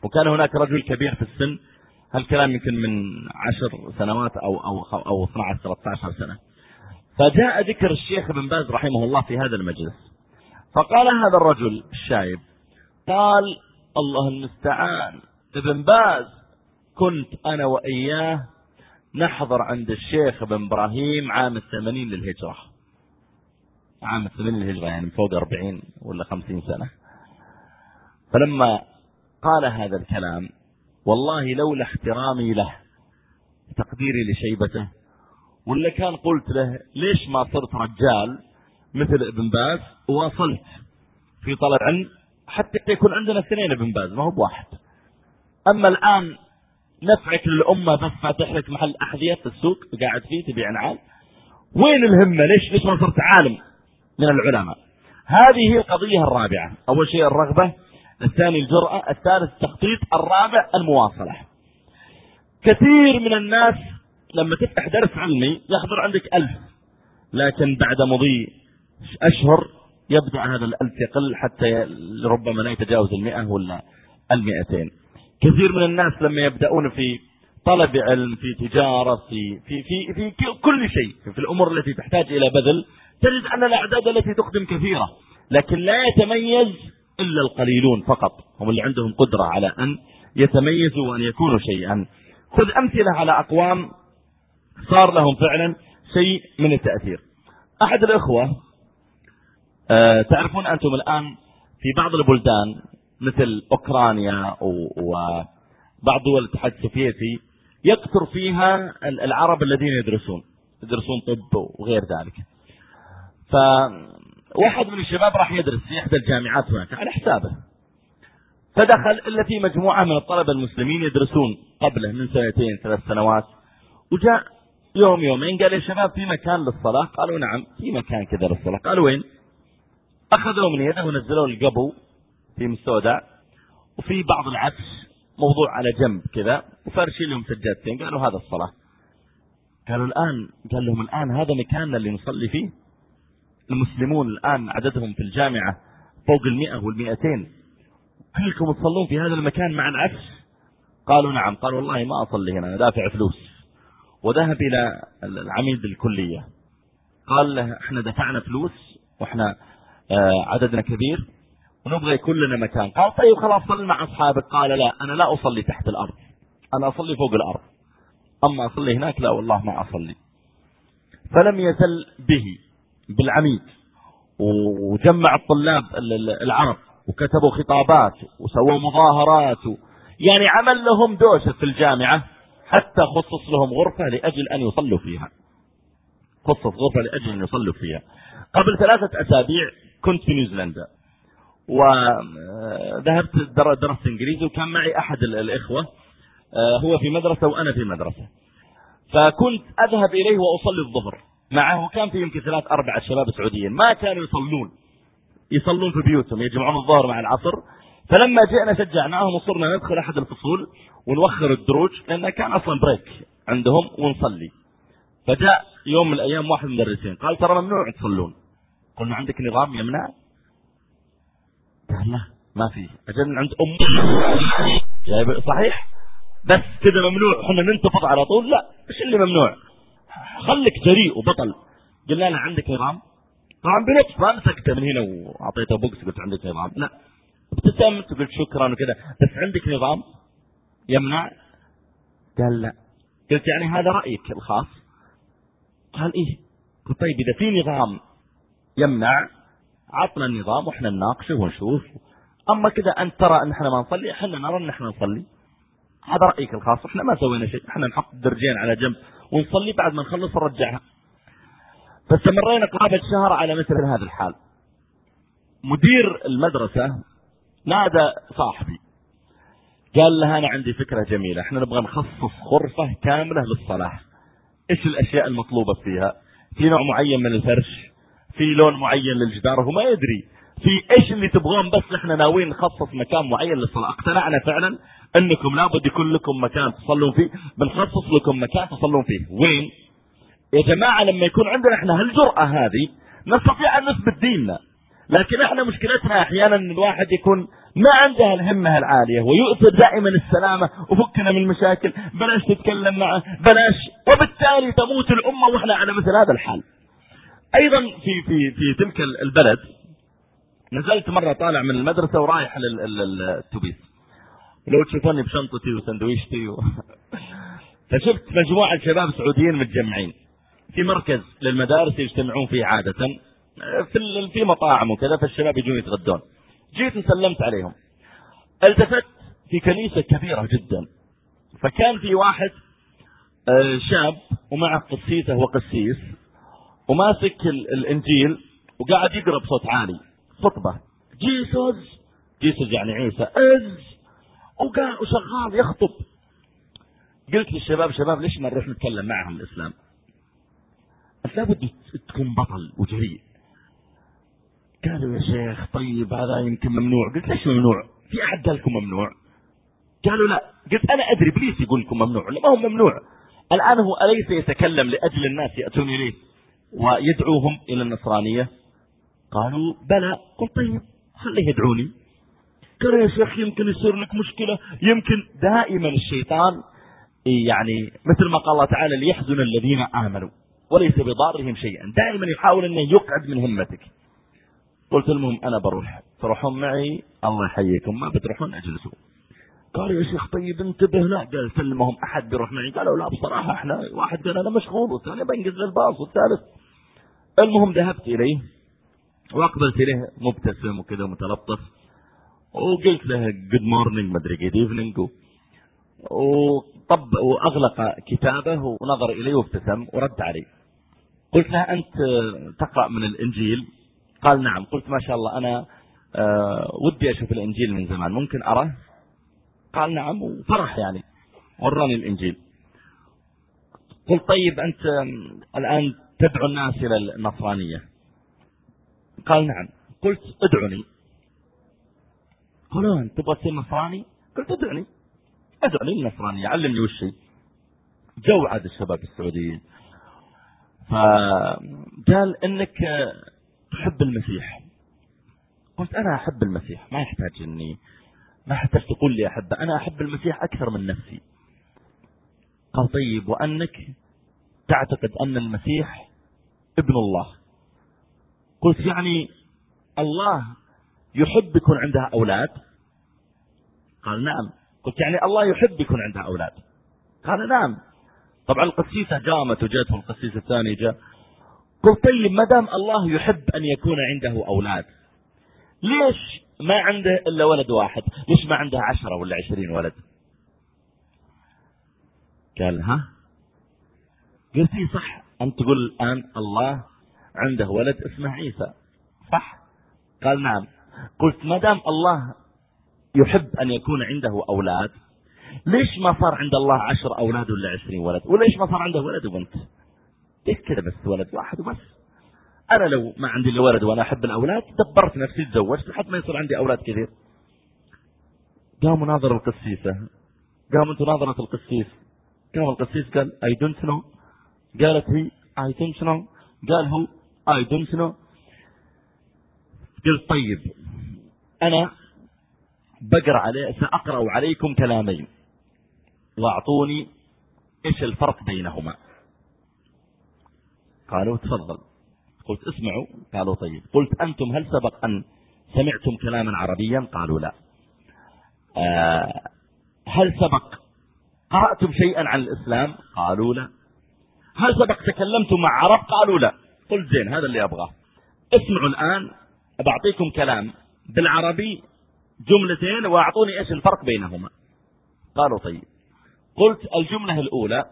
وكان هناك رجل كبير في السن هالكلام يمكن من عشر سنوات أو أو أو 12 13 سنة. فجاء ذكر الشيخ ابن باز رحمه الله في هذا المجلس. فقال هذا الرجل الشايب قال الله المستعان ابن باز كنت أنا وإياه نحضر عند الشيخ ابن إبراهيم عام الثمانين للهجرة. عام الثمانين للهجرة يعني فوق أربعين ولا خمسين سنة. فلما قال هذا الكلام والله لولا احترامي له تقديري لشيبته ولا كان قلت له ليش ما صرت رجال مثل ابن باز؟ وواصلت في طلب علم حتى يكون عندنا اثنين ابن باز ما هو بواحد. أما الآن نفعك للأمة بس فاتح لك محل أحذية في السوق قاعد فيه تبيع نعال وين الهمة؟ ليش ليش ما صرت عالم من العلماء؟ هذه هي القضية الرابعة. أول شيء الرغبة. الثاني الجرأة الثالث التخطيط الرابع المواصلة. كثير من الناس لما تفتح درس علمي يحضر عندك ألف لكن بعد مضي أشهر يبدأ هذا الألف يقل حتى ربما لا يتجاوز المئة ولا المئتين. كثير من الناس لما يبدأون في طلب علم في تجارة في, في, في, في كل شيء في الأمور التي تحتاج إلى بذل تجد أن الأعداد التي تقدم كثيرة لكن لا يتميز إلا القليلون فقط. هم اللي عندهم قدرة على أن يتميزوا وأن يكونوا شيئا. خذ أمثلة على أقوام صار لهم فعلا شيء من التأثير. أحد الإخوة أه تعرفون أنتم الآن في بعض البلدان مثل أوكرانيا وبعض دول الاتحاد السوفيتي يكثر فيها العرب الذين يدرسون. يدرسون طب وغير ذلك. فواحد من الشباب راح يدرس في إحدى الجامعات هناك على حسابه. فدخل إلا في مجموعة من الطلبة المسلمين يدرسون قبله من سنتين ثلاث سنوات وجاء يوم يومين قال يا شباب في مكان للصلاة؟ قالوا نعم في مكان كذا للصلاة. قالوا وين؟ أخذوا من يده ونزلوا القبو في مستودع وفي بعض العفش موضوع على جنب كذا وفرشين لهم سجادتين قالوا هذا الصلاة. قالوا الآن قال لهم الآن هذا مكاننا اللي نصلي فيه؟ المسلمون الآن عددهم في الجامعة فوق المئة والمئتين. كلكم تصلون في هذا المكان مع العفش قالوا نعم. قال والله ما أصلي هنا أنا دافع فلوس. وذهب إلى العميد الكلية قال له إحنا دفعنا فلوس وإحنا آه، عددنا كبير ونبغى يكون لنا مكان. قال طيب خلاص صل مع أصحابك. قال لا أنا لا أصلي تحت الأرض. أنا أصلي فوق الأرض. أما أصلي هناك لا والله ما أصلي. فلم يزل به. بالعميد. وجمع الطلاب العرب وكتبوا خطابات وسووا مظاهرات يعني عمل لهم دوشة في الجامعة حتى خصص لهم غرفة لأجل أن يصلوا فيها. خصص غرفة لأجل أن يصلوا فيها. قبل ثلاثة أسابيع كنت في نيوزيلندا وذهبت درست إنجليزي وكان معي أحد الإخوة آه، هو في مدرسة وأنا في مدرسة. فكنت أذهب إليه وأصلي الظهر. معه كان في يمكن ثلاث أربع شباب سعوديين ما كانوا يصلون. يصلون في بيوتهم يجمعون الظهر مع العصر. فلما جئنا شجعناهم وصرنا ندخل أحد الفصول ونوخر الدروج لأن كان أصلا بريك عندهم ونصلي. فجاء يوم من الأيام واحد من المدرسين قال ترى ممنوع تصلون. قلنا عندك نظام يمنع قال لا ما في. أجل عند جايب صحيح؟ بس كذا ممنوع. إحنا ننتفض على طول؟ لا إيش اللي ممنوع؟ خليك جريء وبطل. قلنا له عندك نظام. طبعا بنفس ما مسكته من هنا واعطيته بوكس قلت عندك نظام. لا. ابتسمت وقلت شكرا وكذا. بس عندك نظام؟ يمنع قال لا. قلت يعني هذا رأيك الخاص؟ قال إيه. قلت طيب إذا في نظام يمنع عطنا النظام وإحنا نناقشه ونشوف. أما كذا أنت ترى إن إحنا ما نصلي إحنا نرى إن إحنا نصلي. هذا رأيك الخاص إحنا ما سوينا شيء إحنا نحط الدرجين على جنب. ونصلي بعد ما نخلص نرجعها فاستمرينا قرابة شهر على مثل هذا الحال. مدير المدرسة نادى صاحبي. قال له أنا عندي فكرة جميلة. إحنا نبغى نخصص غرفة كاملة للصلاة. إيش الأشياء المطلوبة فيها؟ في نوع معين من الفرش؟ في لون معين للجدار؟ هو ما يدري. في إيش اللي تبغون بس إحنا ناويين نخصص مكان معين للصلاة. اقتنعنا فعلا أنكم لابد يكون لكم مكان تصلون فيه. بنخصص لكم مكان تصلون فيه. وين؟ يا جماعة لما يكون عندنا إحنا هالجرأة هذه نستطيع أن نثبت ديننا. لكن إحنا مشكلتنا أحيانا إن الواحد يكون ما عنده الهمة العالية ويؤثر دائما السلامة وفكنا من المشاكل. بلاش تتكلم معه بلاش. وبالتالي تموت الأمة وإحنا على مثل هذا الحال. أيضا في في في تلك البلد نزلت مرة طالع من المدرسة ورايح للتوبيس لو تشوفوني بشنطتي وسندويشتي و... فشفت مجموعة شباب سعوديين متجمعين. في مركز للمدارس يجتمعون فيه عادة في في مطاعم وكذا فالشباب يجون يتغدون. جيت وسلمت عليهم. التفت في كنيسة كبيرة جدا. فكان في واحد آه، شاب ومعه قسيسة وقسيس وماسك الإنجيل وقاعد يقرأ بصوت عالي. خطبة. جيسوس جيسوس يعني عيسى. از وقاعد وشغال يخطب. قلت للشباب شباب ليش ما نروح نتكلم معهم الإسلام؟ لابد تكون بطل وجريء قالوا يا شيخ طيب هذا يمكن ممنوع. قلت ليش ممنوع؟ في أحد قال لكم ممنوع؟ قالوا لا. قلت أنا أدري إبليس يقول لكم ممنوع. ما هو ممنوع. الآن هو أليس يتكلم لأجل الناس يأتون إليه ويدعوهم إلى النصرانية؟ قالوا بلى. قلت طيب خليه يدعوني. قالوا يا شيخ يمكن يصير لك مشكلة. يمكن دائما الشيطان يعني مثل ما قال الله تعالى ليحزن الذين آمنوا وليس بضارهم شيئا. دائما يحاول إنه يقعد من همتك. قلت لهم أنا بروح. تروحون معي؟ الله يحييكم. ما بتروحون؟ أجلسوا. قالوا يا شيخ طيب انتبه. لا. قال سلمهم أحد بيروح معي؟ قالوا لا بصراحة إحنا واحد قال أنا مشغول والثاني بنقز للباص والثالث. المهم ذهبت إليه. وأقبلت إليه مبتسم وكذا متلطف وقلت له good morning مدري good evening وطب وأغلق كتابه ونظر الي وابتسم ورد علي قلت له أنت تقرأ من الإنجيل؟ قال نعم. قلت ما شاء الله أنا أه ودي أشوف الإنجيل من زمان ممكن أراه؟ قال نعم وفرح يعني وراني الإنجيل. قلت طيب أنت الآن تدعو الناس إلى النصرانية. قال نعم. قلت ادعني. قالوا أنت تبغى تصير نصراني؟ قلت ادعني. ادعني للنصرانيه علمني وش هي. جو عاد الشباب السعوديين. فقال إنك تحب المسيح. قلت أنا أحب المسيح ما يحتاج إني ما يحتاج تقول لي احبه أنا أحب المسيح أكثر من نفسي. قال طيب وأنك تعتقد أن المسيح ابن الله. قلت يعني الله يحب يكون عندها أولاد؟ قال نعم. قلت يعني الله يحب يكون عندها أولاد؟ قال نعم. طبعا القسيسة قامت وجاته القسيس الثاني جاء قلت طيب ما دام الله يحب أن يكون عنده أولاد ليش ما عنده إلا ولد واحد؟ ليش ما عنده عشرة ولا عشرين ولد؟ قال ها؟ قلت صح. أنت تقول الآن الله عنده ولد اسمه عيسى. صح؟ قال نعم. قلت ما دام الله يحب أن يكون عنده أولاد ليش ما صار عند الله عشر أولاد ولا عشرين ولد؟ وليش ما صار عنده ولد وبنت؟ ليش كذا بس ولد واحد وبس؟ أنا لو ما عندي إلا ولد وأنا أحب الأولاد دبرت نفسي تزوجت لحد ما يصير عندي أولاد كثير. قام ناظر القسيسة. قامت ناظرة القسيس. قام القسيس قال اي دونت نو قالت هي I don't know قال هو I don't know قلت طيب. أنا بقرأ عليه سأقرأ عليكم كلامين. وأعطوني إيش الفرق بينهما. قالوا تفضل. قلت اسمعوا. قالوا طيب. قلت أنتم هل سبق أن سمعتم كلاما عربيا؟ قالوا لا. آه هل سبق قرأتم شيئا عن الإسلام؟ قالوا لا. هل سبق تكلمتم مع عرب؟ قالوا لا. قلت زين هذا اللي أبغاه. اسمعوا الآن بعطيكم كلام بالعربي جملتين وأعطوني إيش الفرق بينهما. قالوا طيب قلت الجملة الأولى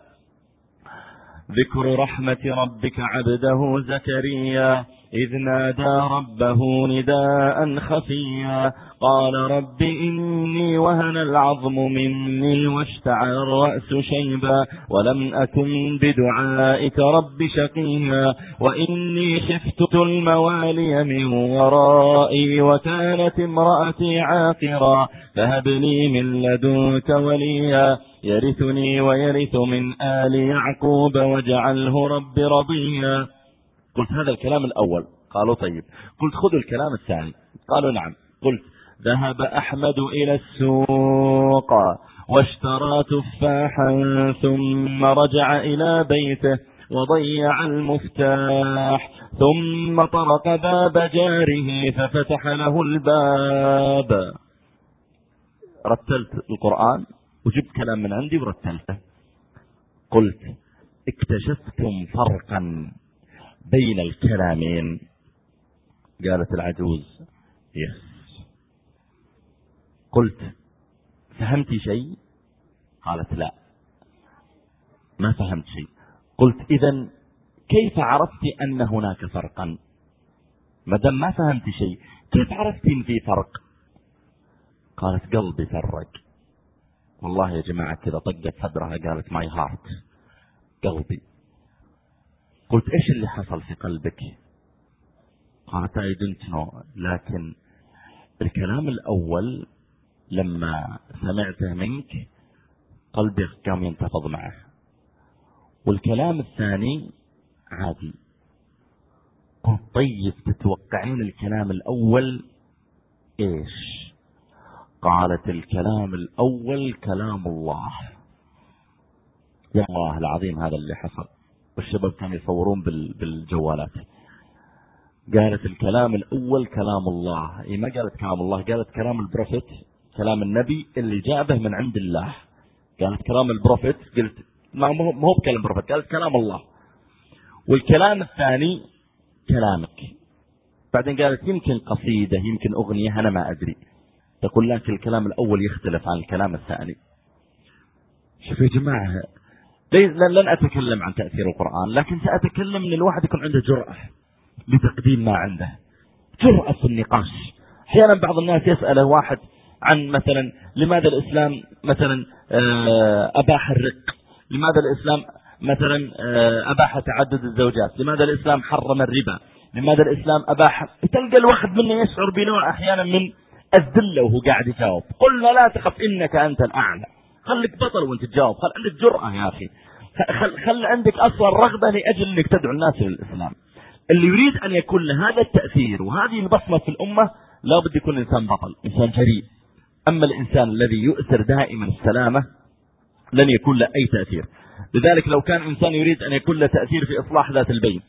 ذكر رحمة ربك عبده زكريا إذ نادى ربه نداء خفيا قال رب إني وهن العظم مني واشتعل الرأس شيبا ولم أكن بدعائك رب شقيا وإني خفت الموالي من ورائي وكانت امرأتي عاقرا فهب لي من لدنك وليا. يرثني ويرث من آل يعقوب واجعله رب رضيا. قلت هذا الكلام الأول. قالوا طيب. قلت خذوا الكلام الثاني. قالوا نعم. قلت ذهب أحمد إلى السوق واشترى تفاحا ثم رجع إلى بيته وضيع المفتاح ثم طرق باب جاره ففتح له الباب. رتلت القرآن؟ وجبت كلام من عندي ورتلته قلت اكتشفتم فرقا بين الكلامين. قالت العجوز يس. قلت فهمت شيء؟ قالت لا. ما فهمت شيء. قلت اذا كيف عرفت أن هناك فرقا؟ ما دام ما فهمت شيء كيف عرفت ان في فرق؟ قالت قلبي فرق. والله يا جماعة كذا طقت صدرها قالت my heart قلبي. قلت إيش اللي حصل في قلبك؟ قالت I don't know لكن الكلام الأول لما سمعته منك قلبي قام ينتفض معه. والكلام الثاني عادي. قلت طيب تتوقعين الكلام الأول إيش؟ قالت الكلام الأول كلام الله. يا الله العظيم هذا اللي حصل. والشباب كانوا يصورون بالجوالات. قالت الكلام الأول كلام الله. هي ما قالت كلام الله؟ قالت كلام البروفيت كلام النبي اللي جاء به من عند الله. قالت كلام ال prophet قلت ما هو بكلام ال prophet قالت كلام الله. والكلام الثاني كلامك. بعدين قالت يمكن قصيدة يمكن أغنية أنا ما أدري. تقول لك الكلام الأول يختلف عن الكلام الثاني. شوف يا جماعة لن أتكلم عن تأثير القرآن لكن سأتكلم أن الواحد يكون عنده جرأة لتقديم ما عنده. جرأة في النقاش. أحيانا بعض الناس يسأله واحد عن مثلا لماذا الإسلام مثلا آه، أباح الرق؟ لماذا الإسلام مثلا آه، أباح تعدد الزوجات؟ لماذا الإسلام حرم الربا؟ لماذا الإسلام أباح؟ تلقى الواحد منا يشعر بنوع أحيانا من الذلة وهو قاعد يجاوب. قلنا لا تخف إنك أنت الأعلى. خليك بطل وأنت تجاوب. خل عندك جرأة يا أخي. خل, خل عندك أصلا رغبة لأجل أنك تدعو الناس للإسلام اللي يريد أن يكون له هذا التأثير وهذه البصمة في الأمة لا بد يكون إنسان بطل إنسان جريء. أما الإنسان الذي يؤثر دائما السلامة لن يكون له أي تأثير. لذلك لو كان إنسان يريد أن يكون له تأثير في إصلاح ذات البين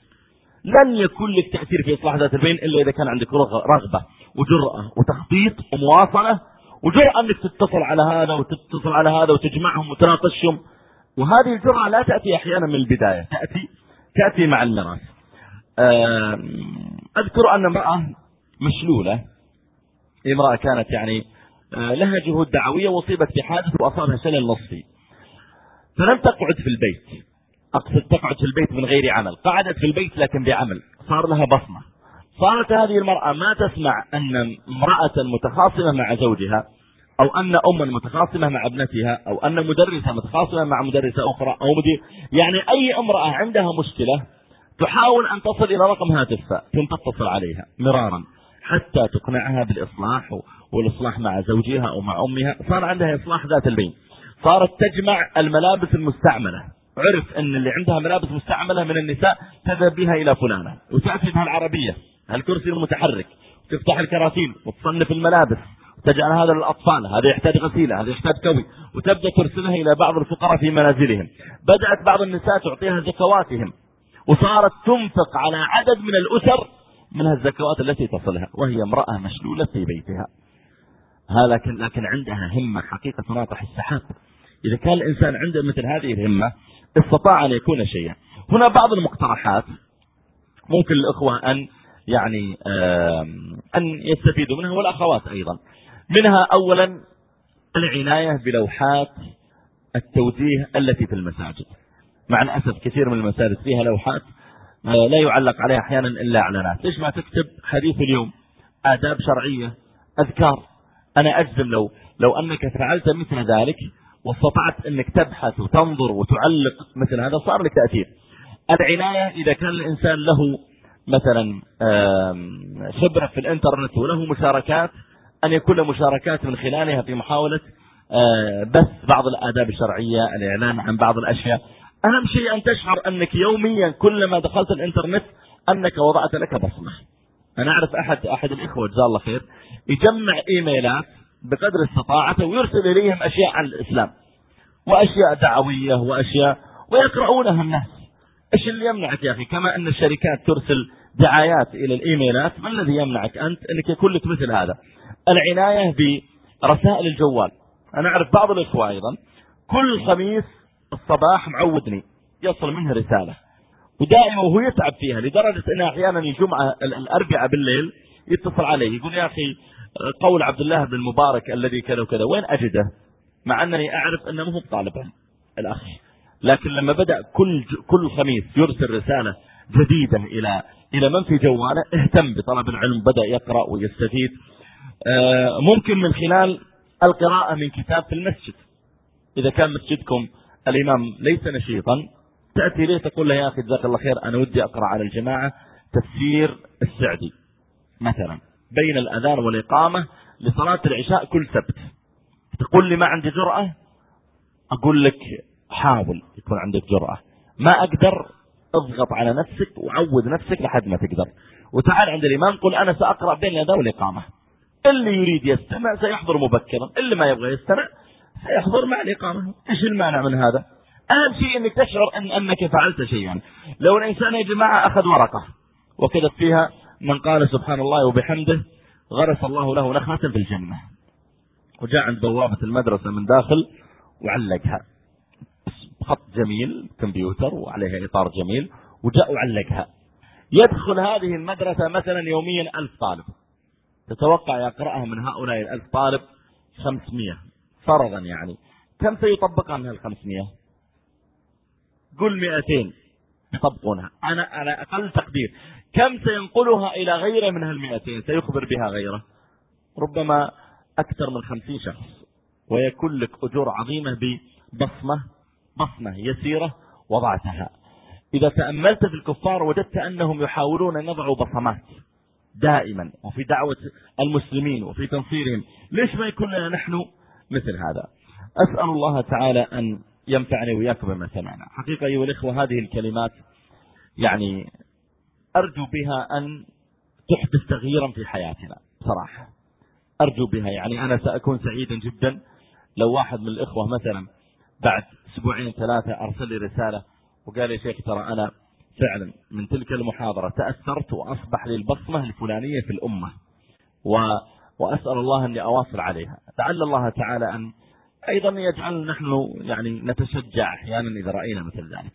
لن يكون لك تأثير في إصلاح ذات البين إلا إذا كان عندك رغبة وجرأة وتخطيط ومواصلة وجرأة أنك تتصل على هذا وتتصل على هذا وتجمعهم وتناقشهم. وهذه الجرأة لا تأتي أحيانا من البداية تأتي تأتي مع المراس أذكر أن امرأة مشلولة امرأة كانت يعني آه، لها جهود دعوية وصيبت بحادث وأصابها شلل نصفي. فلم تقعد في البيت. أقصد تقعد في البيت من غير عمل قعدت في البيت لكن بعمل صار لها بصمة. صارت هذه المرأة ما تسمع أن امرأة متخاصمة مع زوجها أو أن أما متخاصمة مع ابنتها أو أن مدرسة متخاصمة مع مدرسة أخرى أو مدير يعني أي امرأة عندها مشكلة تحاول أن تصل إلى رقم هاتف ثم تتصل عليها مرارا حتى تقنعها بالإصلاح والإصلاح مع زوجها أو مع أمها. صار عندها إصلاح ذات البين. صارت تجمع الملابس المستعملة. عرف أن اللي عندها ملابس مستعملة من النساء تذهب بها إلى فلانة وتأتي بها العربية الكرسي المتحرك وتفتح الكراتين وتصنف الملابس وتجعل هذا للأطفال هذا يحتاج غسيلة هذا يحتاج كوي وتبدأ ترسلها إلى بعض الفقراء في منازلهم. بدأت بعض النساء تعطيها زكواتهم وصارت تنفق على عدد من الأسر من الزكوات التي تصلها وهي امرأة مشلولة في بيتها. هذا لكن, لكن عندها همة حقيقة ناطح السحاب. إذا كان الإنسان عنده مثل هذه الهمة استطاع أن يكون شيئا. هنا بعض المقترحات ممكن الإخوة أن يعني أن يستفيدوا منها والأخوات أيضا. منها أولا العناية بلوحات التوجيه التي في المساجد. مع الأسف كثير من المساجد فيها لوحات آه، لا يعلق عليها أحيانا إلا إعلانات. ليش ما تكتب حديث اليوم؟ آداب شرعية أذكار. أنا أجزم لو لو أنك فعلت مثل ذلك واستطعت أنك تبحث وتنظر وتعلق مثل هذا صار لك تأثير. العناية إذا كان الإنسان له مثلا خبرة في الإنترنت وله مشاركات أن يكون له مشاركات من خلالها في محاولة آه، بث بعض الآداب الشرعية الإعلان عن بعض الأشياء. أهم شيء أن تشعر أنك يوميا كلما دخلت الإنترنت أنك وضعت لك بصمة. أنا أعرف أحد أحد الإخوة جزاه الله خير يجمع إيميلات بقدر استطاعته ويرسل إليهم أشياء عن الإسلام وأشياء دعوية وأشياء ويقرؤونها الناس. إيش اللي يمنعك يا أخي؟ كما أن الشركات ترسل دعايات إلى الإيميلات ما الذي يمنعك أنت أنك يكون لك مثل هذا؟ العناية برسائل الجوال. أنا أعرف بعض الإخوة أيضا كل خميس الصباح معودني يصل منه رسالة. ودائما وهو يتعب فيها لدرجة أنه أحيانا الجمعة الأربعاء بالليل يتصل عليه يقول يا أخي قول عبد الله بن المبارك الذي كذا وكذا وين أجده؟ مع أنني أعرف أنه مو طالب الأخ. لكن لما بدأ كل كل خميس يرسل رسالة جديدة إلى إلى من في جواله اهتم بطلب العلم بدأ يقرأ ويستفيد. آه، ممكن من خلال القراءة من كتاب في المسجد. إذا كان مسجدكم الإمام ليس نشيطا تأتي ليه تقول له يا أخي جزاك الله خير أنا ودي أقرأ على الجماعة تفسير السعدي مثلا. بين الأذان والإقامة لصلاة العشاء كل سبت. تقول لي ما عندي جرأة؟ أقول لك حاول يكون عندك جرأة. ما أقدر أضغط على نفسك وعود نفسك لحد ما تقدر. وتعال عند الإمام قل أنا سأقرأ بين الأذان والإقامة. اللي يريد يستمع سيحضر مبكرا اللي ما يبغى يستمع سيحضر مع الإقامة. إيش المانع من هذا؟ أهم شيء أنك تشعر أن أنك فعلت شيئا. لو الإنسان يا جماعة أخذ ورقة وكتب فيها من قال سبحان الله وبحمده غرس الله له نخلة في الجنة. وجاء عند بوابة المدرسة من داخل وعلقها. خط جميل كمبيوتر وعليها إطار جميل وجاء وعلقها. يدخل هذه المدرسة مثلا يوميا ألف طالب. تتوقع يقرأها من هؤلاء الألف طالب خمسمية. فرضا يعني. كم سيطبقها من الخمسمية؟ قل مئتين. يطبقونها. أنا على أقل تقدير. كم سينقلها إلى غيره من هالمئتين؟ سيخبر بها غيره. ربما أكثر من خمسين شخص. ويكون لك أجور عظيمة ببصمة بصمة يسيرة وضعتها. إذا تأملت في الكفار وجدت أنهم يحاولون أن يضعوا بصمات دائما وفي دعوة المسلمين وفي تنصيرهم ليش ما يكون لنا نحن مثل هذا؟ أسأل الله تعالى أن ينفعني وياكم بما سمعنا. حقيقة أيها الإخوة هذه الكلمات يعني أرجو بها أن تحدث تغييرا في حياتنا صراحة. أرجو بها يعني أنا سأكون سعيدا جدا لو واحد من الإخوة مثلا بعد أسبوعين ثلاثة أرسل لي رسالة وقال يا شيخ ترى أنا فعلا من تلك المحاضرة تأثرت وأصبح لي البصمة الفلانية في الأمة و... وأسأل الله أني أواصل عليها. لعل الله تعالى أن أيضا يجعل نحن يعني نتشجع أحيانا إذا رأينا مثل ذلك.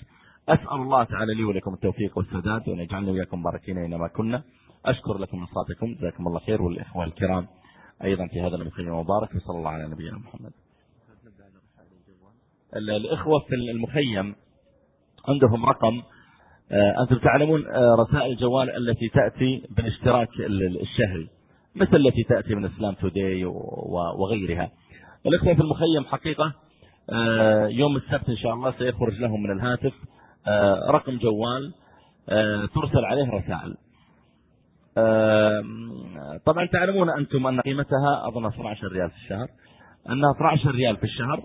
أسأل الله تعالى لي ولكم التوفيق والسداد وأن يجعلنا وياكم باركين أينما كنا. أشكر لكم نصاتكم جزاكم الله خير والإخوة الكرام. أيضا في هذا المخيم المبارك وصلى الله على نبينا محمد. الإخوة في المخيم عندهم رقم آه، أنتم تعلمون آه، رسائل الجوال التي تأتي بالاشتراك الشهري مثل التي تأتي من اسلام توداي وغيرها. الإخوة في المخيم حقيقة آه، يوم السبت إن شاء الله سيخرج لهم من الهاتف. رقم جوال ترسل عليه رسائل. طبعا تعلمون أنتم أن قيمتها أظن 12 ريال في الشهر. أنها 12 ريال في الشهر.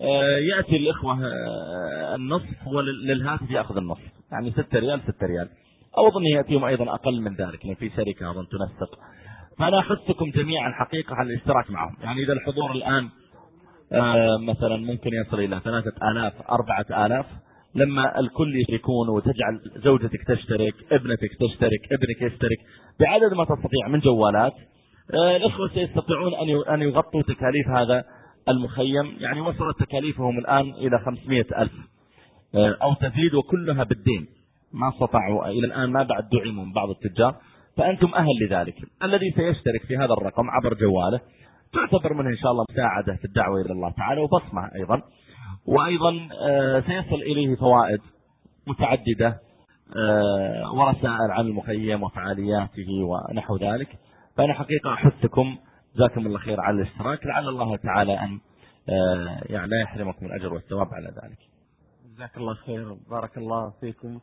آه، يأتي الإخوة آه، النصف وللهاتف يأخذ النصف. يعني 6 ريال 6 ريال. أو أظن يأتيهم أيضا أقل من ذلك لأن في شركة أظن تنسق. فأنا أحثكم جميعا حقيقة على الاشتراك معهم. يعني إذا الحضور الآن آه، مثلا ممكن يصل إلى ثلاثة آلاف أربعة آلاف. لما الكل يشركون وتجعل زوجتك تشترك ابنتك تشترك ابنك يشترك بعدد ما تستطيع من جوالات الأخوة سيستطيعون أن يغطوا تكاليف هذا المخيم. يعني وصلت تكاليفهم الآن إلى خمسمائة ألف آه، أو تزيد وكلها بالدين. ما استطاعوا إلى الآن ما بعد دعموا من بعض التجار. فأنتم أهل لذلك. الذي سيشترك في هذا الرقم عبر جواله تعتبر منه إن شاء الله مساعدة في الدعوة إلى الله تعالى وبصمة أيضا. وأيضا آه، سيصل إليه فوائد متعددة آه، ورسائل عن المخيم وفعالياته ونحو ذلك. فأنا حقيقة أحثكم. جزاكم الله خير على الاشتراك. لعل الله تعالى أن آه، يعني لا يحرمكم الأجر والثواب على ذلك. جزاك الله خير. بارك الله فيكم.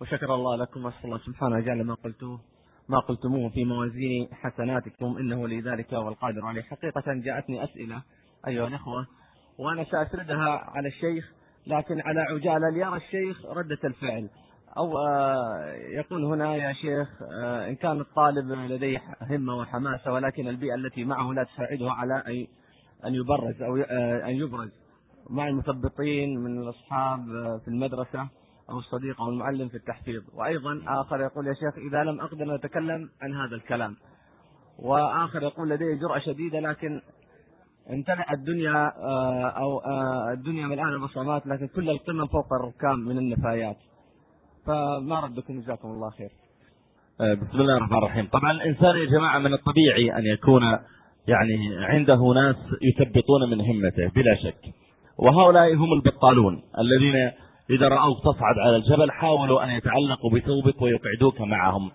وشكر الله لكم. أسأل الله سبحانه وتعالى ما قلتوه ما قلتموه في موازين حسناتكم إنه لذلك هو القادر عليه. حقيقة جاءتني أسئلة أيها الأخوة. وأنا سأسردها على الشيخ لكن على عجالة ليرى الشيخ ردة الفعل. أو آه، يقول هنا يا شيخ آه، إن كان الطالب لديه همة وحماسة ولكن البيئة التي معه لا تساعده على أن يبرز أو آه، أن يبرز. مع المثبطين من الأصحاب في المدرسة أو الصديق أو المعلم في التحفيظ. وأيضا آخر يقول يا شيخ إذا لم أقدر أتكلم عن هذا الكلام. وآخر يقول لديه جرأة شديدة لكن امتلأ الدنيا أو الدنيا ملآن البصمات لكن كل القمم فوق الركام من النفايات. فما ردكم جزاكم الله خير. آه، بسم الله الرحمن الرحيم. طبعا الإنسان يا جماعة من الطبيعي أن يكون يعني عنده ناس يثبطون من همته بلا شك. وهؤلاء هم البطالون الذين إذا رأوك تصعد على الجبل حاولوا أن يتعلقوا بثوبك ويقعدوك معهم.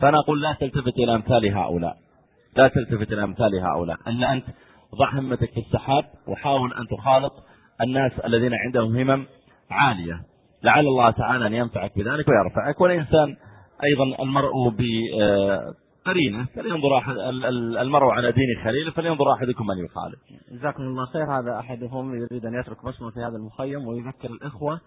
فأنا أقول لا تلتفت إلى أمثال هؤلاء. لا تلتفت إلى أمثال هؤلاء. أن أنت ضع همتك في السحاب وحاول أن تخالط الناس الذين عندهم همم عالية. لعل الله تعالى أن ينفعك بذلك ويرفعك والإنسان أيضا المرء قرينة فلينظر أحد المرء على دين خليل فلينظر أحدكم من يخالف. جزاكم الله خير. هذا أحدهم يريد أن يترك بصمة في هذا المخيم ويذكر الإخوة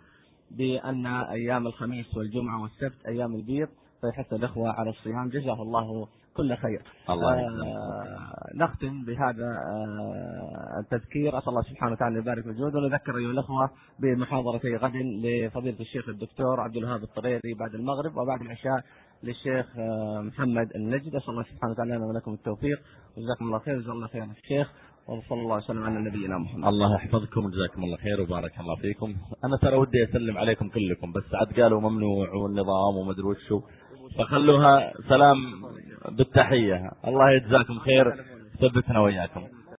بأن أيام الخميس والجمعة والسبت أيام البيض فيحث الإخوة على الصيام. جزاه الله كل خير. الله آه نختم بهذا آه التذكير. أسأل الله سبحانه وتعالى يبارك وجوده. ونذكر أيها الأخوة بمحاضرتي غد لفضيلة الشيخ الدكتور عبد الوهاب الطريري بعد المغرب وبعد العشاء للشيخ آه محمد النجد. أسأل الله سبحانه وتعالى لنا ولكم التوفيق. وجزاكم الله خير. وجزا الله خيرا الشيخ وصلى الله وسلم على نبينا محمد. الله يحفظكم وجزاكم الله خير وبارك الله فيكم. أنا ترى ودي أسلم عليكم كلكم بس عاد قالوا ممنوع والنظام ومدري وشو. فخلوها سلام بالتحية. الله يجزاكم خير. ثبتنا وإياكم.